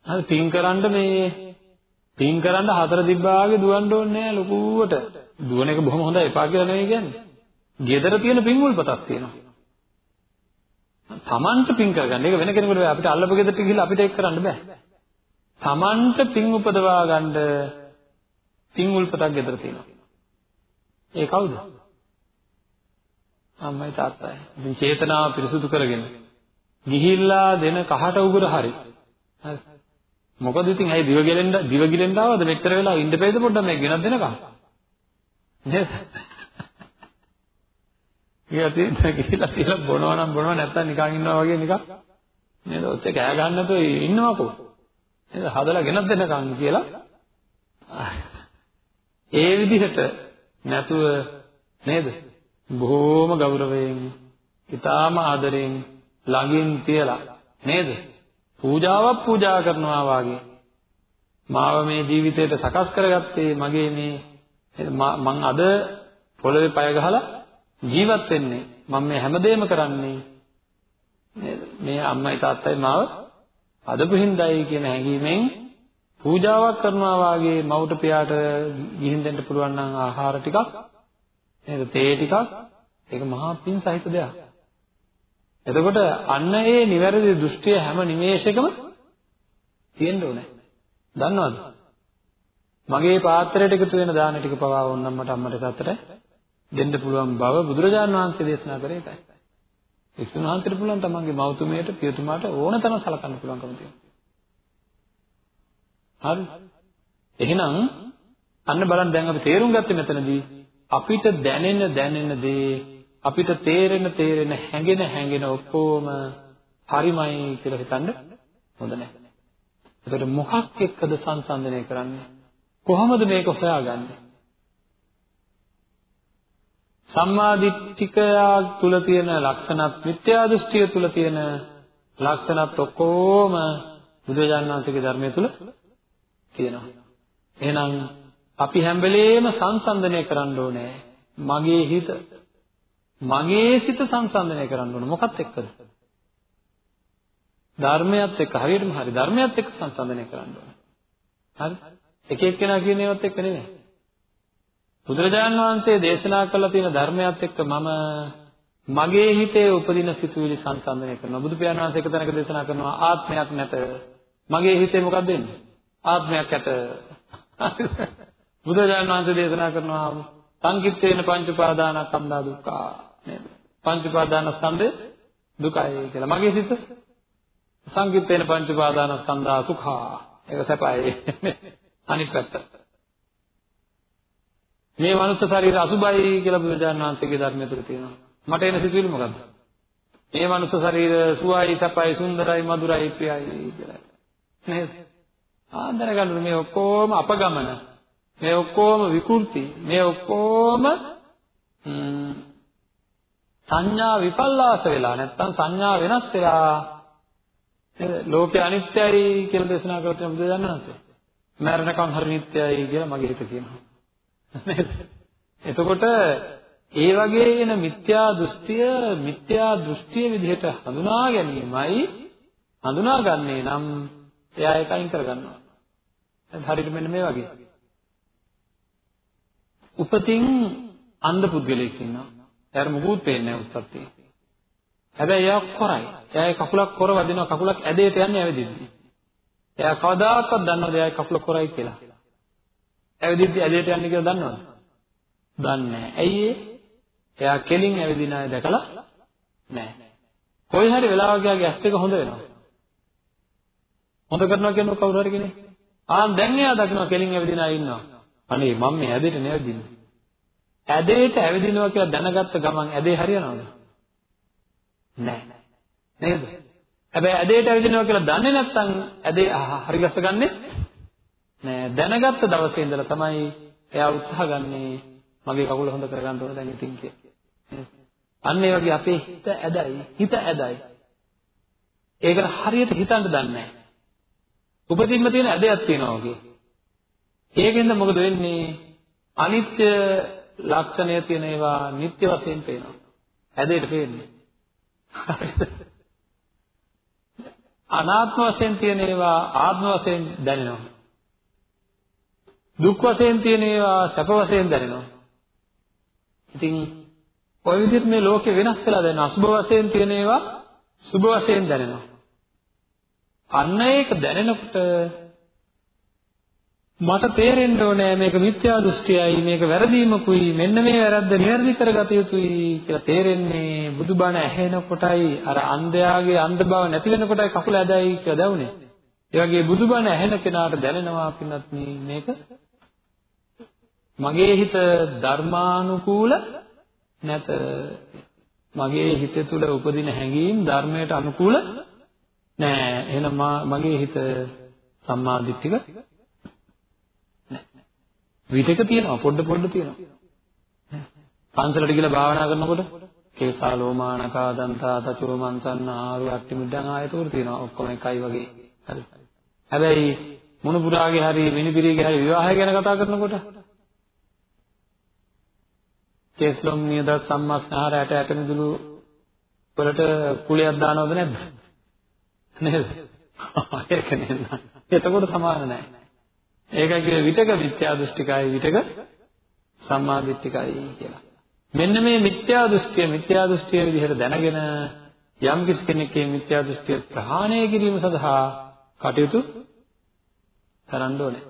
Speaker 2: හරි පින් කරන්න මේ පින් කරන්න හතර දිබ්බාගේ දුවන්න ඕනේ නෑ ලොකුවට. දුවන එක බොහොම හොඳයි එපා කියලා නෙවෙයි කියන්නේ. ගෙදර තියෙන පින් උල්පතක් තියෙනවා. තමන්ට පින් කරගන්න. ඒක වෙන කෙනෙකුට බෑ. අපිට අල්ලපු ගෙදරට ගිහිල්ලා අපිට ඒක කරන්න බෑ. තමන්ට පින් උපදවා ගන්න පින් උල්පතක් ගෙදර තියෙනවා. ඒ කවුද? අම්මයි තාත්තයි. ඉතින් චේතනාව පිරිසුදු කරගෙන ගිහිල්ලා දෙන කහට උගුර හරි. හරි. මොකද ඉතින් ඇයි දිව ගෙලෙන්න දිව ගිලෙන්න ආවද මෙච්චර වෙලා ඉන්න බෑද පොඩ්ඩක් මේ ගෙනත් දෙනකම්. නේද? කියලා තියෙන කියලා කියලා බොනවා නම් බොනවා නැත්තම් නිකන් ඉන්නවා වගේ නිකන් නේද? ඔච්චර කෑ ගන්න නැතුව ඉන්නවකෝ. නේද? හදලා ගෙනත් දෙන්නකම් කියලා. ඒ විදිහට නැතුව නේද? බොහෝම ගෞරවයෙන් ඊටාම ආදරෙන් ළඟින් තියලා නේද? පූජාවක් පූජා කරනවා වාගේ. මාව මේ ජීවිතයට සකස් කරගත්තේ මගේ මේ මං අද පොළවේ පය ගහලා ජීවත් වෙන්නේ. මම මේ හැමදේම කරන්නේ නේද මේ අම්මයි තාත්තයි මාව අදපු හින්දායි කියන හැඟීමෙන් පූජාවක් කරනවා වාගේ මවුට පියාට ගිහින් දෙන්න පුළුවන් නම් ආහාර ටිකක් නේද තේ ටිකක්. ඒක මහා පින් සහිත දෙයක්. එතකොට අන්න ඒ නිවැරදි දෘෂ්ටිය හැම නිමේෂයකම තියෙන්න ඕනේ දන්නවද මගේ පාත්‍රයට එකතු වෙන දාන ටික පවා ඕනනම් මට අම්මට තාත්තට දෙන්න පුළුවන් බව බුදුරජාණන් වහන්සේ දේශනා කරේ ඒකයි. වික්ෂුන් වහන්සේට පුළුවන් තමන්ගේ මව්තුමියට පියතුමාට ඕන තරම් සලකන්න පුළුවන්කම තියෙනවා. හරි. එහෙනම් අන්න බලන්න දැන් අපි තේරුම් ගත්තේ මෙතනදී අපිට දැනෙන දැනෙන දේ අපිට තේරෙන තේරෙන හැඟෙන හැඟෙන ඔක්කොම හරිමයි කියලා හිතන්න හොඳ නැහැ. එතකොට මොකක් එක්කද සංසන්දනය කරන්නේ? කොහොමද මේක හොයාගන්නේ? සම්මාදිට්ඨිකයා තුල තියෙන ලක්ෂණත් මිත්‍යා දෘෂ්ටිය තුල තියෙන ලක්ෂණත් ඔක්කොම බුදුරජාණන් වහන්සේගේ ධර්මය තුල තියෙනවා. එහෙනම් අපි හැම වෙලේම සංසන්දනය කරන්න ඕනේ මගේ හිත මගේ සිත සංසන්දනය කරන්න ඕනේ මොකත් එක්කද? ධර්මයත් එක්ක හරියටම හරි ධර්මයත් එක්ක සංසන්දනය කරන්න ඕනේ. හරි? එක එක්කෙනා කියන ඒවාත් එක්ක නෙමෙයි. බුදුරජාන් වහන්සේ දේශනා කළ තියෙන ධර්මයත් එක්ක මම මගේ හිතේ උපදින සිතුවිලි සංසන්දනය කරනවා. බුදු පියාණන් වහන්සේ එක තැනක දේශනා කරනවා ආත්මයක් නැත. මගේ හිතේ මොකක්ද වෙන්නේ? ආත්මයක් ඇත. [laughs] බුදුරජාන් වහන්සේ දේශනා කරනවා සංකිට්ඨේන පංච උපාදානස්කන්ධා දුක්ඛ නේද? පංච උපාදානස්කන්ධේ දුකයි කියලා. මගේ සිත සංකිට්ඨේන පංච උපාදානස්කන්ධා සුඛා. ඒක සැපයි. අනිත් පැත්ත. මේ මනුස්ස ශරීර අසුබයි කියලා බුදුරජාණන් වහන්සේගේ ධර්මය තුල තියෙනවා. මට එන සිතුවිලි මොකද්ද? මේ මනුස්ස ශරීර සුවයි, සපයි, සුන්දරයි, මధుරයි, ප්‍රියයි කියලා. නේද? ආන්දර ගන්න මේ ඔක්කොම අපගමන. මේ ඔක්කොම විකෘති. මේ ඔක්කොම සංඥා විපල්ලාස වෙලා නැත්තම් සංඥා වෙනස් වෙලා නේද? ලෝකේ අනිත්‍යයි කියලා දේශනා කරත් බුදුරජාණන් වහන්සේ. මරණකම් හරි නිට්ටයයි කියලා මගේ හිත කියනවා. නේද? එතකොට ඒ වගේ එන මිත්‍යා දෘෂ්ටිය මිත්‍යා දෘෂ්ටිය විදිහට හඳුනා ගැනීමයි හඳුනාගන්නේ නම් එයා ඒක අයින් කරගන්නවා. හරියට මෙන්න මේ වගේ. උපතින් අන්ධ පුද්ගලයෙක් ඉන්නවා. එයාට මුකුත් පේන්නේ නැහැ උත්පත්තියේ. හැබැයි එයා කොරයි. එයා කකුලක් කොර වදිනවා කකුලක් ඇදේට යන්නේ ඇවිදින්නේ. එයා කවදාකවත් දන්නවද එයා කකුල කොරයි කියලා? ඇවිදිද්දි ඇදේට යන්නේ කියලා දන්නවද? දන්නේ නැහැ. ඇයි එයා කෙලින් ඇවිදින අය දැකලා නැහැ. කොයි හරි වෙලාවක යාගේ ඇස් දෙක හොඳ වෙනවා. හොඳ කරනවා කියන්නේ කවුරු හරි කෙනෙක්. ආන් දැන් එයා දකිනවා කෙලින් ඇවිදින අය ඉන්නවා. අනේ මම මේ ඇදේට නෙවෙදින්නේ. ඇදේට ඇවිදිනවා කියලා දැනගත්ත ගමන් ඇදේ හරියනවද? නැහැ. නේද? හැබැයි ඇදේට ඇවිදිනවා කියලා දන්නේ නැත්නම් ඇදේ හරි ගස්ස ගන්නෙ? නෑ. දැනගත්ත දවසේ ඉඳලා තමයි එයා උත්සාහ ගන්නේ මගේ කකුල හොඳ කරගන්න ඕන දැන් ඉතින් අන්න ඒ වගේ අපේ හිත ඇදයි හිත ඇදයි. ඒකට හරියට හිතන්න දන්නේ නැහැ උපදින්ම තියෙන ඇදයක් තියෙනවා වගේ. ඒකෙන්ද මොකද වෙන්නේ? අනිත්‍ය ලක්ෂණය තියෙන ඒවා නිට්ටය වශයෙන් පේනවා ඇදේට පේන්නේ අනාත්ම වශයෙන් තියෙන ඒවා ආත්ම වශයෙන් දැනෙනවා. දුක් වශයෙන් තියෙන ඒවා සැප වශයෙන් දැනෙනවා. ඉතින් ඔය විදිහට මේ ලෝකේ වෙනස් වෙලා දැනෙනවා. අසුභ වශයෙන් තියෙන ඒවා සුභ වශයෙන් දැනෙනවා. අන්න ඒක දැනෙනකොට මට තේරෙන්න ඕනේ මේක මිත්‍යා දෘෂ්ටියයි මේක වැරදීමකුයි මෙන්න මේ වැරද්ද නිවැරදි කරගත යුතුයි කියලා තේරෙන්නේ බුදුබණ ඇහෙනකොටයි අර අන්ධයාගේ අන්ධ බව නැති වෙනකොටයි කකුල ඇදයි කියලා දැවුනේ. ඒ වගේ බුදුබණ ඇහෙන කෙනාට දැනෙනවා පින්නත් මේක. මගේ හිත ධර්මානුකූල නැත. මගේ හිත තුළ උපදින හැඟීම් ධර්මයට අනුකූල නෑ. එහෙනම් මගේ හිත සම්මා දිට්ඨික විතක තියෙනවා පොඩ පොඩ තියෙනවා. පන්සලට ගිහලා භාවනා කරනකොට කේසා ලෝමානකා දන්තා තචෝ මන්සන්න ආරු අට්ටි මුඩ්ඩන් ආයතෝර තියෙනවා ඔක්කොම එකයි වගේ. හරි. හැබැයි මුණුපුරාගේ හරි මිනිපිරිගේ හරි විවාහය ගැන කතා කරනකොට කේස්ලොම් නියදත් සම්මස්නහර ඇට ඇට මිදුළු වලට කුලියක් දානවද නැද්ද? නේද? ඒක නෙන්න එතකොට සමාන නැහැ ඒකයි කියේ විතක මිත්‍යා දෘෂ්ටිකයි විතක සම්මා දිට්ඨිකයි කියලා. මෙන්න මේ මිත්‍යා දෘෂ්ටිය මිත්‍යා දෘෂ්ටිය විදිහට දැනගෙන යම් කිසි කෙනෙක් මේ මිත්‍යා දෘෂ්ටිය ප්‍රහාණය කිරීම සඳහා කටයුතු කරන්න ඕනේ.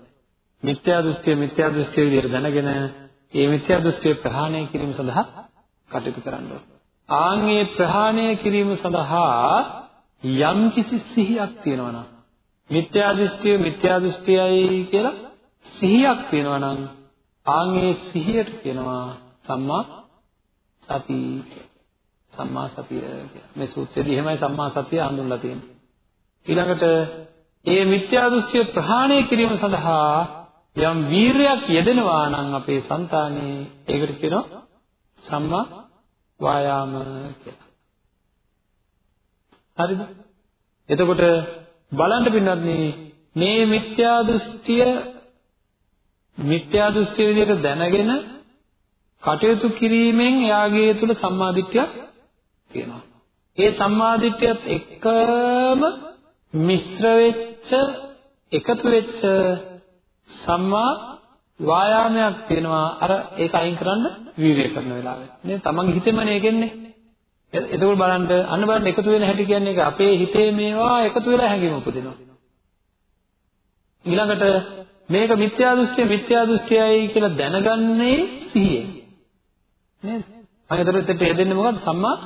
Speaker 2: මිත්‍යා දෘෂ්ටිය මිත්‍යා දෘෂ්ටිය විදිහට දැනගෙන ඒ මිත්‍යා දෘෂ්ටිය ප්‍රහාණය කිරීම සඳහා කටයුතු කරන්න ඕනේ. ආන්ගේ ප්‍රහාණය කිරීම සඳහා යම් කිසි සිහියක් තියෙනවා නම් මිත්‍යා දෘෂ්ටිය මිත්‍යා දෘෂ්ටියයි කියලා සිහියක් තියෙනවා නම් ආන්ගේ සිහියට කියනවා සම්මා සති සම්මා සතිය කියලා. මේ සූත්‍රයේදී එහෙමයි සම්මා සතිය හඳුන්වලා තියෙන්නේ. ඊළඟට ඒ මිත්‍යා දෘෂ්ටිය ප්‍රහාණය කිරීම සඳහා යම් වීරයක් යෙදෙනවා නම් අපේ సంతානේ ඒකට කියනවා සම්මා වායාම කියලා. හරිද? එතකොට බලන්න පින්නත් මේ මිත්‍යා දෘෂ්ටිය මිත්‍යා දෘෂ්ටිය විදිහට දැනගෙන කටයුතු කිරීමෙන් එයාගේ තුල සම්මාදිට්ඨියක් තියෙනවා. ඒ සම්මාදිට්ඨියත් එක්කම මිශ්‍ර වෙච්ච එකතු වෙච්ච සම්මා වායාමයක් තියෙනවා අර ඒක අයින් කරන්න වීර්ය කරන වෙලාවේ. නේ තමන්ගේ හිතෙමනේ ඒකෙන්නේ. එතකොට බලන්න අන්න බලන්න එකතු වෙන හැටි කියන්නේ ඒක අපේ හිතේ මේවා එකතු වෙලා හැඟීම උපදිනවා. ඊළඟට මේක මිත්‍යා දෘෂ්ටිය මිත්‍යා දෘෂ්ටියයි කියලා දැනගන්නේ සිහියෙන්. නේද? මම ඒතරත් එක්ක යෙදෙන්නේ මොකද්ද? සම්මා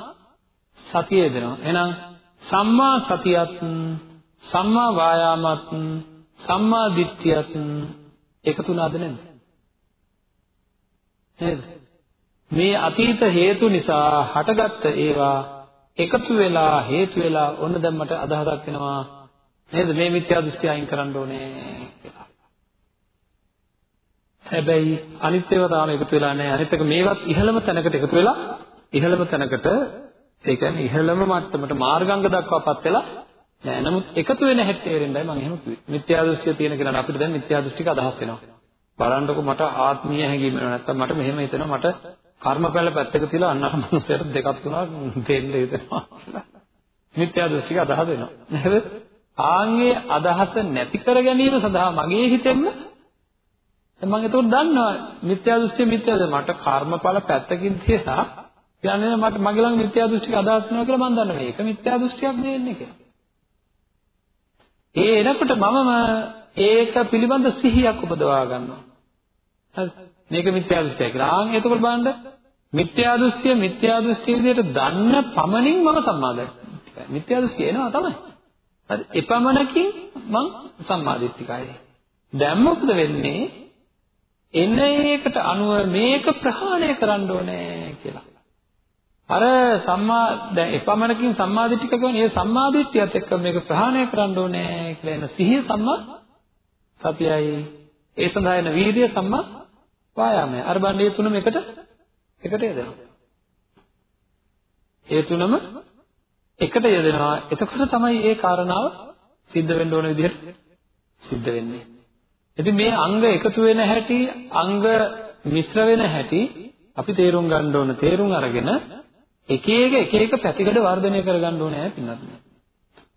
Speaker 2: සතිය යෙදෙනවා. එහෙනම් සම්මා සතියත් සම්මා වායාමත් සම්මා දිට්ඨියත් එකතු වුණාද නැද්ද? නේද? මේ අතීත හේතු නිසා හටගත්ත ඒවා එකතු වෙලා හේතු වෙලා ඔන්න දැන් මට අදහසක් එනවා නේද මේ මිත්‍යා දෘෂ්ටි අයින් කරන්න ඕනේ කියලා. හැබැයි අනිත් ඒවා තාම එකතු වෙලා නැහැ. අනිත් එක මේවත් ඉහළම තැනකට එකතු වෙලා ඉහළම තැනකට ඒ කියන්නේ ඉහළම මට්ටමට මාර්ගාංග දක්වාපත් වෙලා නෑ. නමුත් එකතු වෙන හැටි තේරෙන්නයි මම එහෙම කිව්වේ. මිත්‍යා දෘෂ්ටිය තියෙන කෙනාට අපිට දැන් මිත්‍යා දෘෂ්ටික අදහස් එනවා. බලන්නකො මට ආත්මීය හැඟීම වෙනවා. නැත්තම් මට මෙහෙම හිතෙනවා මට කර්මඵල පැත්තක තියලා අන්න අර මනුස්සයට දෙකක් තුනක් දෙන්න හිතෙනවා කියලා. මිත්‍යා දෘෂ්ටික අදහස එනවා. නේද? ආන්ගේ අදහස නැති කර ගැනීම සඳහා මගේ හිතෙන්න මම ඒකට දන්නවා මිත්‍යා දෘෂ්ටිය මිත්‍යාද මට කර්මඵල පැත්තකින් තියලා කියන්නේ මට මගේ ළඟ මිත්‍යා දෘෂ්ටික අදහස් වෙනවා කියලා මම දන්නවා මේක මිත්‍යා දෘෂ්ටියක් නෙවෙන්නේ කියලා. ඒ එනකොට මමම ඒක පිළිබඳ සිහියක් උපදවා ගන්නවා. හරි. මේක මිත්‍යා දෘෂ්ටිය කියලා. ආන් එතකොට බලන්න මිත්‍යා දෘෂ්ටිය මිත්‍යා දෘෂ්ටිය විදිහට දන්න පමණින් මම සම්මාදිට්ඨිකයි. මිත්‍යා දෘෂ්ටිය එනවා තමයි. හරි. එපමණකින් මං සම්මාදිට්ඨිකයි. දැන් මොකද වෙන්නේ? එන ඒකට අනුව මේක ප්‍රහාණය කරන්න ඕනේ කියලා. අර සම්මා දැන් එපමණකින් සම්මාදිට්ඨික කියන්නේ ඒ සම්මාදිට්ඨියත් එක්ක මේක ප්‍රහාණය කරන්න ඕනේ කියලා එන සිහිය සම්මා සතියයි. ඒ සඳහා එන වීර්ය සම්මා වායාමය. අර බලන්න මේ තුනම එකට එකට යදෙනවා. ඒ තුනම එකට යදෙනවා. එතකොට තමයි ඒ කාරණාව සිද්ධ වෙන්න ඕන විදිහට සිද්ධ වෙන්නේ. ඉතින් මේ අංග එකතු වෙන හැටි, අංග මිශ්‍ර වෙන හැටි අපි තේරුම් ගන්න ඕන. තේරුම් අරගෙන එක එක එක එක පැතිකඩ වර්ධනය කරගන්න ඕනේ පින්නත්.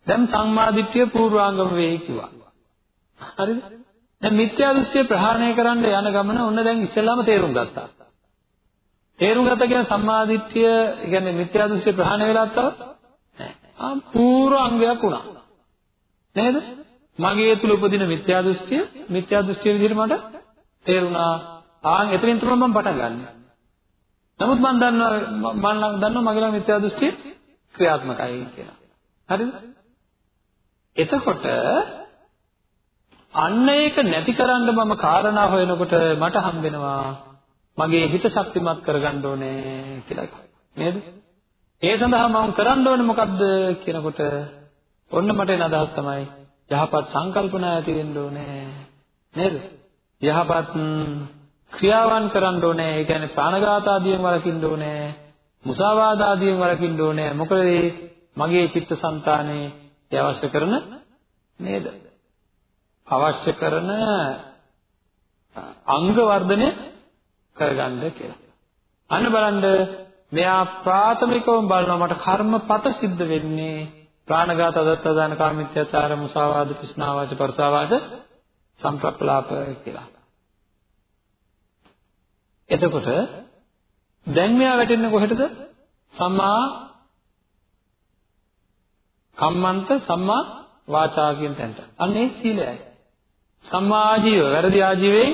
Speaker 2: දැන් සම්මාදිට්ඨිය පූර්වාංගම වෙයි කිව්වා. හරිද? දැන් මිත්‍යා දෘෂ්ටිය ප්‍රහාණය කරන්න යන ගමන ඔන්න දැන් ඉස්සෙල්ලාම තේරුම් ගත්තා. තේරුම් ගත්තා කියන සම්මාදිට්ඨිය කියන්නේ මිත්‍යා දෘෂ්ටිය ප්‍රහාණය වෙලාත් තව නෑ. ආ පූර්ව අංගයක් වුණා. නේද? මගේ තුල උපදින මිත්‍යා දෘෂ්ටිය මිත්‍යා දෘෂ්ටිය විදිහට මට තේරුණා. ආන් එතනින් තමයි මම පටන් ගන්නෙ. නමුත් මම දන්නවා මම දන්නවා මගේ ළඟ මිත්‍යා දෘෂ්ටිය ක්‍රියාත්මකයි කියලා. හරිද? එතකොට අන්න ඒක නැති කරන්න මම කාරණා හොයනකොට මට හම්බෙනවා මගේ හිත ශක්තිමත් කරගන්න ඕනේ කියලා. නේද? ඒ සඳහා මම කරන්න ඕනේ මොකද්ද කියනකොට ඔන්න මට එන අදහස් තමයි යහපත් සංකල්පනා ඇති වෙන්න ඕනේ. නේද? යහපත් ක්‍රියාවන් කරන්න ඕනේ. ඒ කියන්නේ ප්‍රාණඝාත ආදියෙන් වළකින්න ඕනේ. මුසාවාද ආදියෙන් වළකින්න ඕනේ. මොකද මගේ චිත්තසංතානයේ අවශ්‍ය කරන නේද? අවශ්‍ය කරන අංග වර්ධනය කරගන්න කියලා. අන්න බලන්න මෙයා ප්‍රාථමිකවම බලනවා මට කර්මපත සිද්ධ වෙන්නේ ප්‍රාණඝාත අදත්තාදාන කාමිත්‍යාචාර මුසාවාද කුස්නාවාච පරසාවාච සම්ප්‍රප්ලාප කියලා. එතකොට දැන් මෙයා වැටෙන්නේ කොහෙටද? සම්මා කම්මන්ත සම්මා වාචා කියන තැනට. අන්න ඒ සීලයයි. සම්මා ආජීව වැරදි ආජීවයෙන්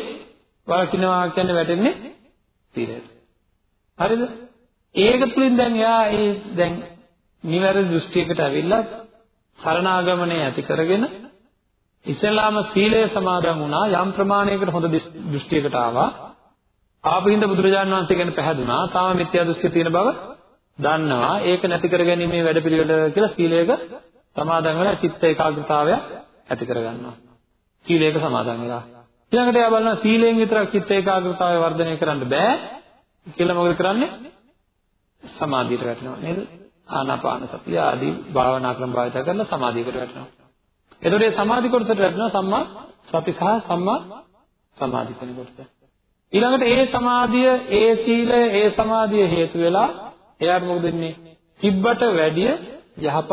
Speaker 2: වළකිනවා කියන්නේ වැටෙන්නේ සීලයට. හරිද? ඒක තුලින් දැන් එයා ඒ දැන් නිවැරදි දෘෂ්ටියකට ඇවිල්ලා සරණාගමනය ඇති කරගෙන ඉස්ලාම සීලය සමාදන් වුණා යම් ප්‍රමාණයකට හොඳ දෘෂ්ටියකට ආවා ආපින්ද බුදුරජාණන් වහන්සේ ගැන පැහැදුනා තාම මිත්‍යා දෘෂ්ටිය තියෙන බව දන්නවා ඒක නැති කරගැනීමේ වැඩපිළිවෙල කියලා සීලයක සමාදන් වෙලා චිත්ත ඒකාග්‍රතාවය ඇති කරගන්නවා සීලයක සමාදන් වෙලා ඊළඟට එයා බලනවා සීලයෙන් විතරක් චිත්ත ඒකාග්‍රතාවය වර්ධනය කරන්න බෑ කියලා මොකද කරන්නේ සමාධියට වැටෙනවා නේද ආනාපාන සතිය ආදී භාවනා ක්‍රම භාවිත කරලා සමාධියකට වැටෙනවා එතකොට මේ සමාධි කොටසට වැටෙනවා සම්මා සති සහ සම්මා සමාධි කියන කොටස. ඊළඟට ඒ සමාධිය, ඒ සීලය, ඒ සමාධිය හේතු වෙලා එයාට මොකද වෙන්නේ? තිබ්බට වැඩිය යහපත්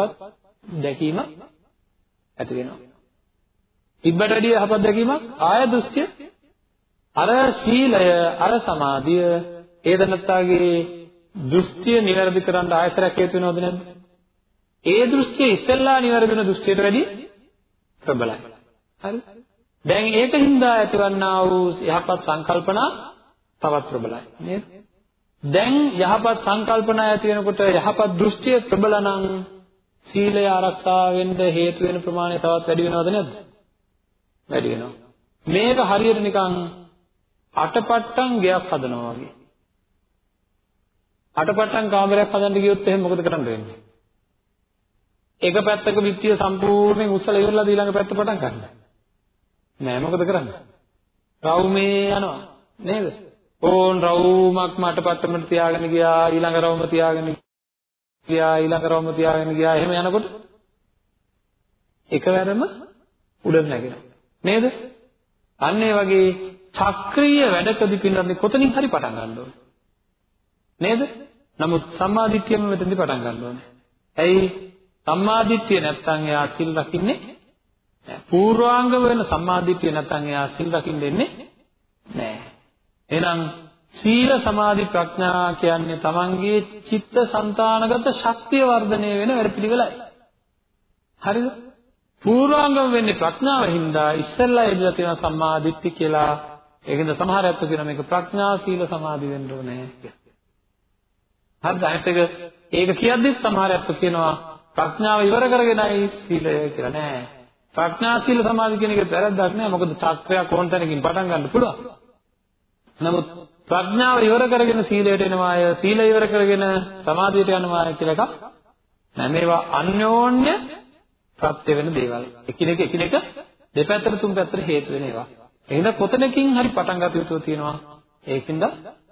Speaker 2: දැකීම ඇති වෙනවා. තිබ්බට වැඩිය යහපත් දැකීමක් ආය දෘෂ්ටිය අර සීලය, අර සමාධිය ඒ දනත්තාගේ දෘෂ්ටිය નિවැරදි කරන්න ආයතරයක් හේතු වෙනවද නැද්ද? ඒ දෘෂ්ටිය ඉස්සෙල්ලා નિවැරදි වෙන දෘෂ්ටියට වැඩිය ප්‍රබලයි. හරි? දැන් ඒකින්ද ඇතිවන්නා වූ යහපත් සංකල්පනා තවත් ප්‍රබලයි. නේද? දැන් යහපත් සංකල්පනා ඇති වෙනකොට යහපත් දෘෂ්ටිය ප්‍රබල නම් සීලය ආරක්ෂා වෙන්න හේතු වෙන ප්‍රමාණය තවත් වැඩි වෙනවද නැද්ද? වැඩි වෙනවා. මේක හරියට නිකන් අටපට්ටම් ගයක් හදනවා වගේ. අටපට්ටම් කාමරයක් හදන්න ගියොත් එහෙනම් මොකද කරන්න වෙන්නේ? එක පැත්තක විත්තිය සම්පූර්ණයෙන් උස්සලා ඉවරලා ඊළඟ පැත්ත පටන් ගන්නවා. නෑ මොකද කරන්නේ? රවුමේ යනවා නේද? ඕන් රවුමක් මට පට්ටමට තියාගෙන ගියා ඊළඟ රවුම තියාගෙන ගියා ඊළඟ රවුම තියාගෙන ගියා එහෙම යනකොට එකවරම උඩට නැගෙනවා. නේද? අන්න ඒ වගේ චක්‍රීය වැඩකදී පින්නන්නේ කොතනින් හරි පටන් ගන්න ඕනේ. නේද? නමුත් සම්මාදිට්ඨියම මෙතනදී පටන් ගන්න ඕනේ. ඇයි? සම්මාදිට්ඨිය නැත්තම් එයා සිල් රකින්නේ නැහැ. පූර්වාංග වෙන සම්මාදිට්ඨිය නැත්තම් එයා සිල් රකින්න දෙන්නේ නැහැ. එහෙනම් සීල සමාධි ප්‍රඥා කියන්නේ තමන්ගේ චිත්ත සංතානගත ශක්තිය වර්ධනය වෙන වැඩපිළිවෙලයි. හරිද? පූර්වාංගම වෙන්නේ ප්‍රඥාව හින්දා ඉස්සෙල්ලා එදිලා තියෙන සම්මාදිට්ඨි කියලා. ඒකෙන්ද සමහර අයත් කියන මේක ප්‍රඥා සීල සමාධි වෙන්න ඕනේ කියලා. හරිද? අනිත් එක ඒක කියද්දිත් සමහර අයත් කියනවා ප්‍රඥාව ඉවර කරගෙනයි සීලය කියලා නෑ. ප්‍රඥා සීල සමාධි කියන එක වැරද්දක් නෑ. මොකද චක්‍රයක් ඕන තැනකින් පටන් ගන්න පුළුවන්. නමුත් ප්‍රඥාව ඉවර කරගෙන සීලයට එනවාය, සීලය ඉවර කරගෙන සමාධියට යනවාය කියලා එකක් නෑ. මේවා අන්‍යෝන්‍ය ප්‍රත්‍ය වෙන දේවල්. එකිනෙක එකිනෙක දෙපැත්තට තුන් පැත්තට හේතු වෙන ඒවා. එහෙනම් කොතනකින් හරි පටන් ගත යුතු තියෙනවා. ඒකින්ද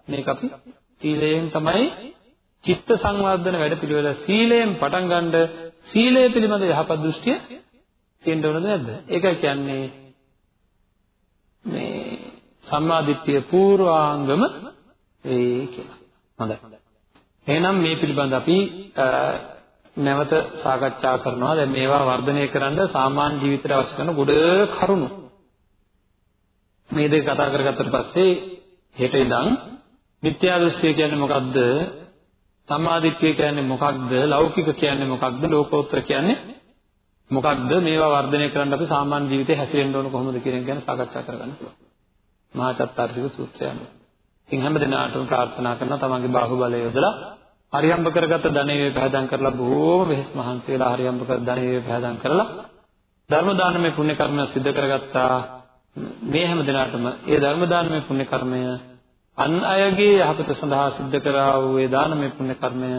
Speaker 2: මේක අපි සීලයෙන් තමයි චිත්ත සංවර්ධන වැඩපිළිවෙල සීලයෙන් පටන් ගන්නද සීලය පිළිබඳ යහපත් දෘෂ්ටිය තියෙන්න ඕනද නැද්ද? ඒකයි කියන්නේ මේ සම්මාදිට්ඨිය පූර්වාංගම වේ කියලා. හොඳයි. එහෙනම් මේ පිළිබඳ අපි නැවත සාකච්ඡා කරනවා. දැන් මේවා වර්ධනය කරන්න සාමාන්‍ය ජීවිතයට අවශ්‍ය කරන ගොඩ කරුණු. මේ දෙක කතා කරගත්තට පස්සේ හෙට ඉඳන් මිත්‍යා දෘෂ්ටිය කියන්නේ මොකක්ද? සම්මාදිට්ඨිය කියන්නේ මොකක්ද? ලෞකික කියන්නේ මොකක්ද? ලෝකෝත්තර කියන්නේ මොකක්ද? මේවා වර්ධනය කරන්න අපි සාමාන්‍ය ජීවිතේ හැසිරෙන්න ඕන කොහොමද කියන එක ගැන සාකච්ඡා කරගන්න පුළුවන්. මහා චත්තාරික සූත්‍රය අනුව. ඉතින් හැම දිනාටම ප්‍රාර්ථනා කරනවා තමන්ගේ බාහුවලය යොදලා හරියම්බ කරගත්ත ධනෙ පහදම් කරලා බොහෝම වෙහෙස් මහන්සි වෙලා හරියම්බ කර ධනෙ පහදම් කරලා ධර්ම දානමය පුණ්‍ය කර්මය සිද්ධ කරගත්තා. මේ හැම දිනාටම ඒ ධර්ම දානමය පුණ්‍ය කර්මය අන් අයගේ යහපත සඳහා සිද්ධ කරා වූ ඒ දානමය පුණ්‍ය කර්මය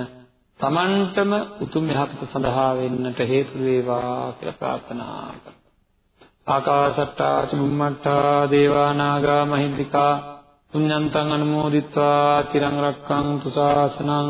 Speaker 2: තමන්ටම උතුම් යහපත සඳහා වෙන්නට හේතු වේවා කියලා ප්‍රාර්ථනා කරනවා. ආකාසට්ටා චුම්මට්ටා දේවා නාග මහින්దికා පුඤ්ඤන්තං අනුමෝදිත්වා චිරං රක්ඛන්තු ශාසනං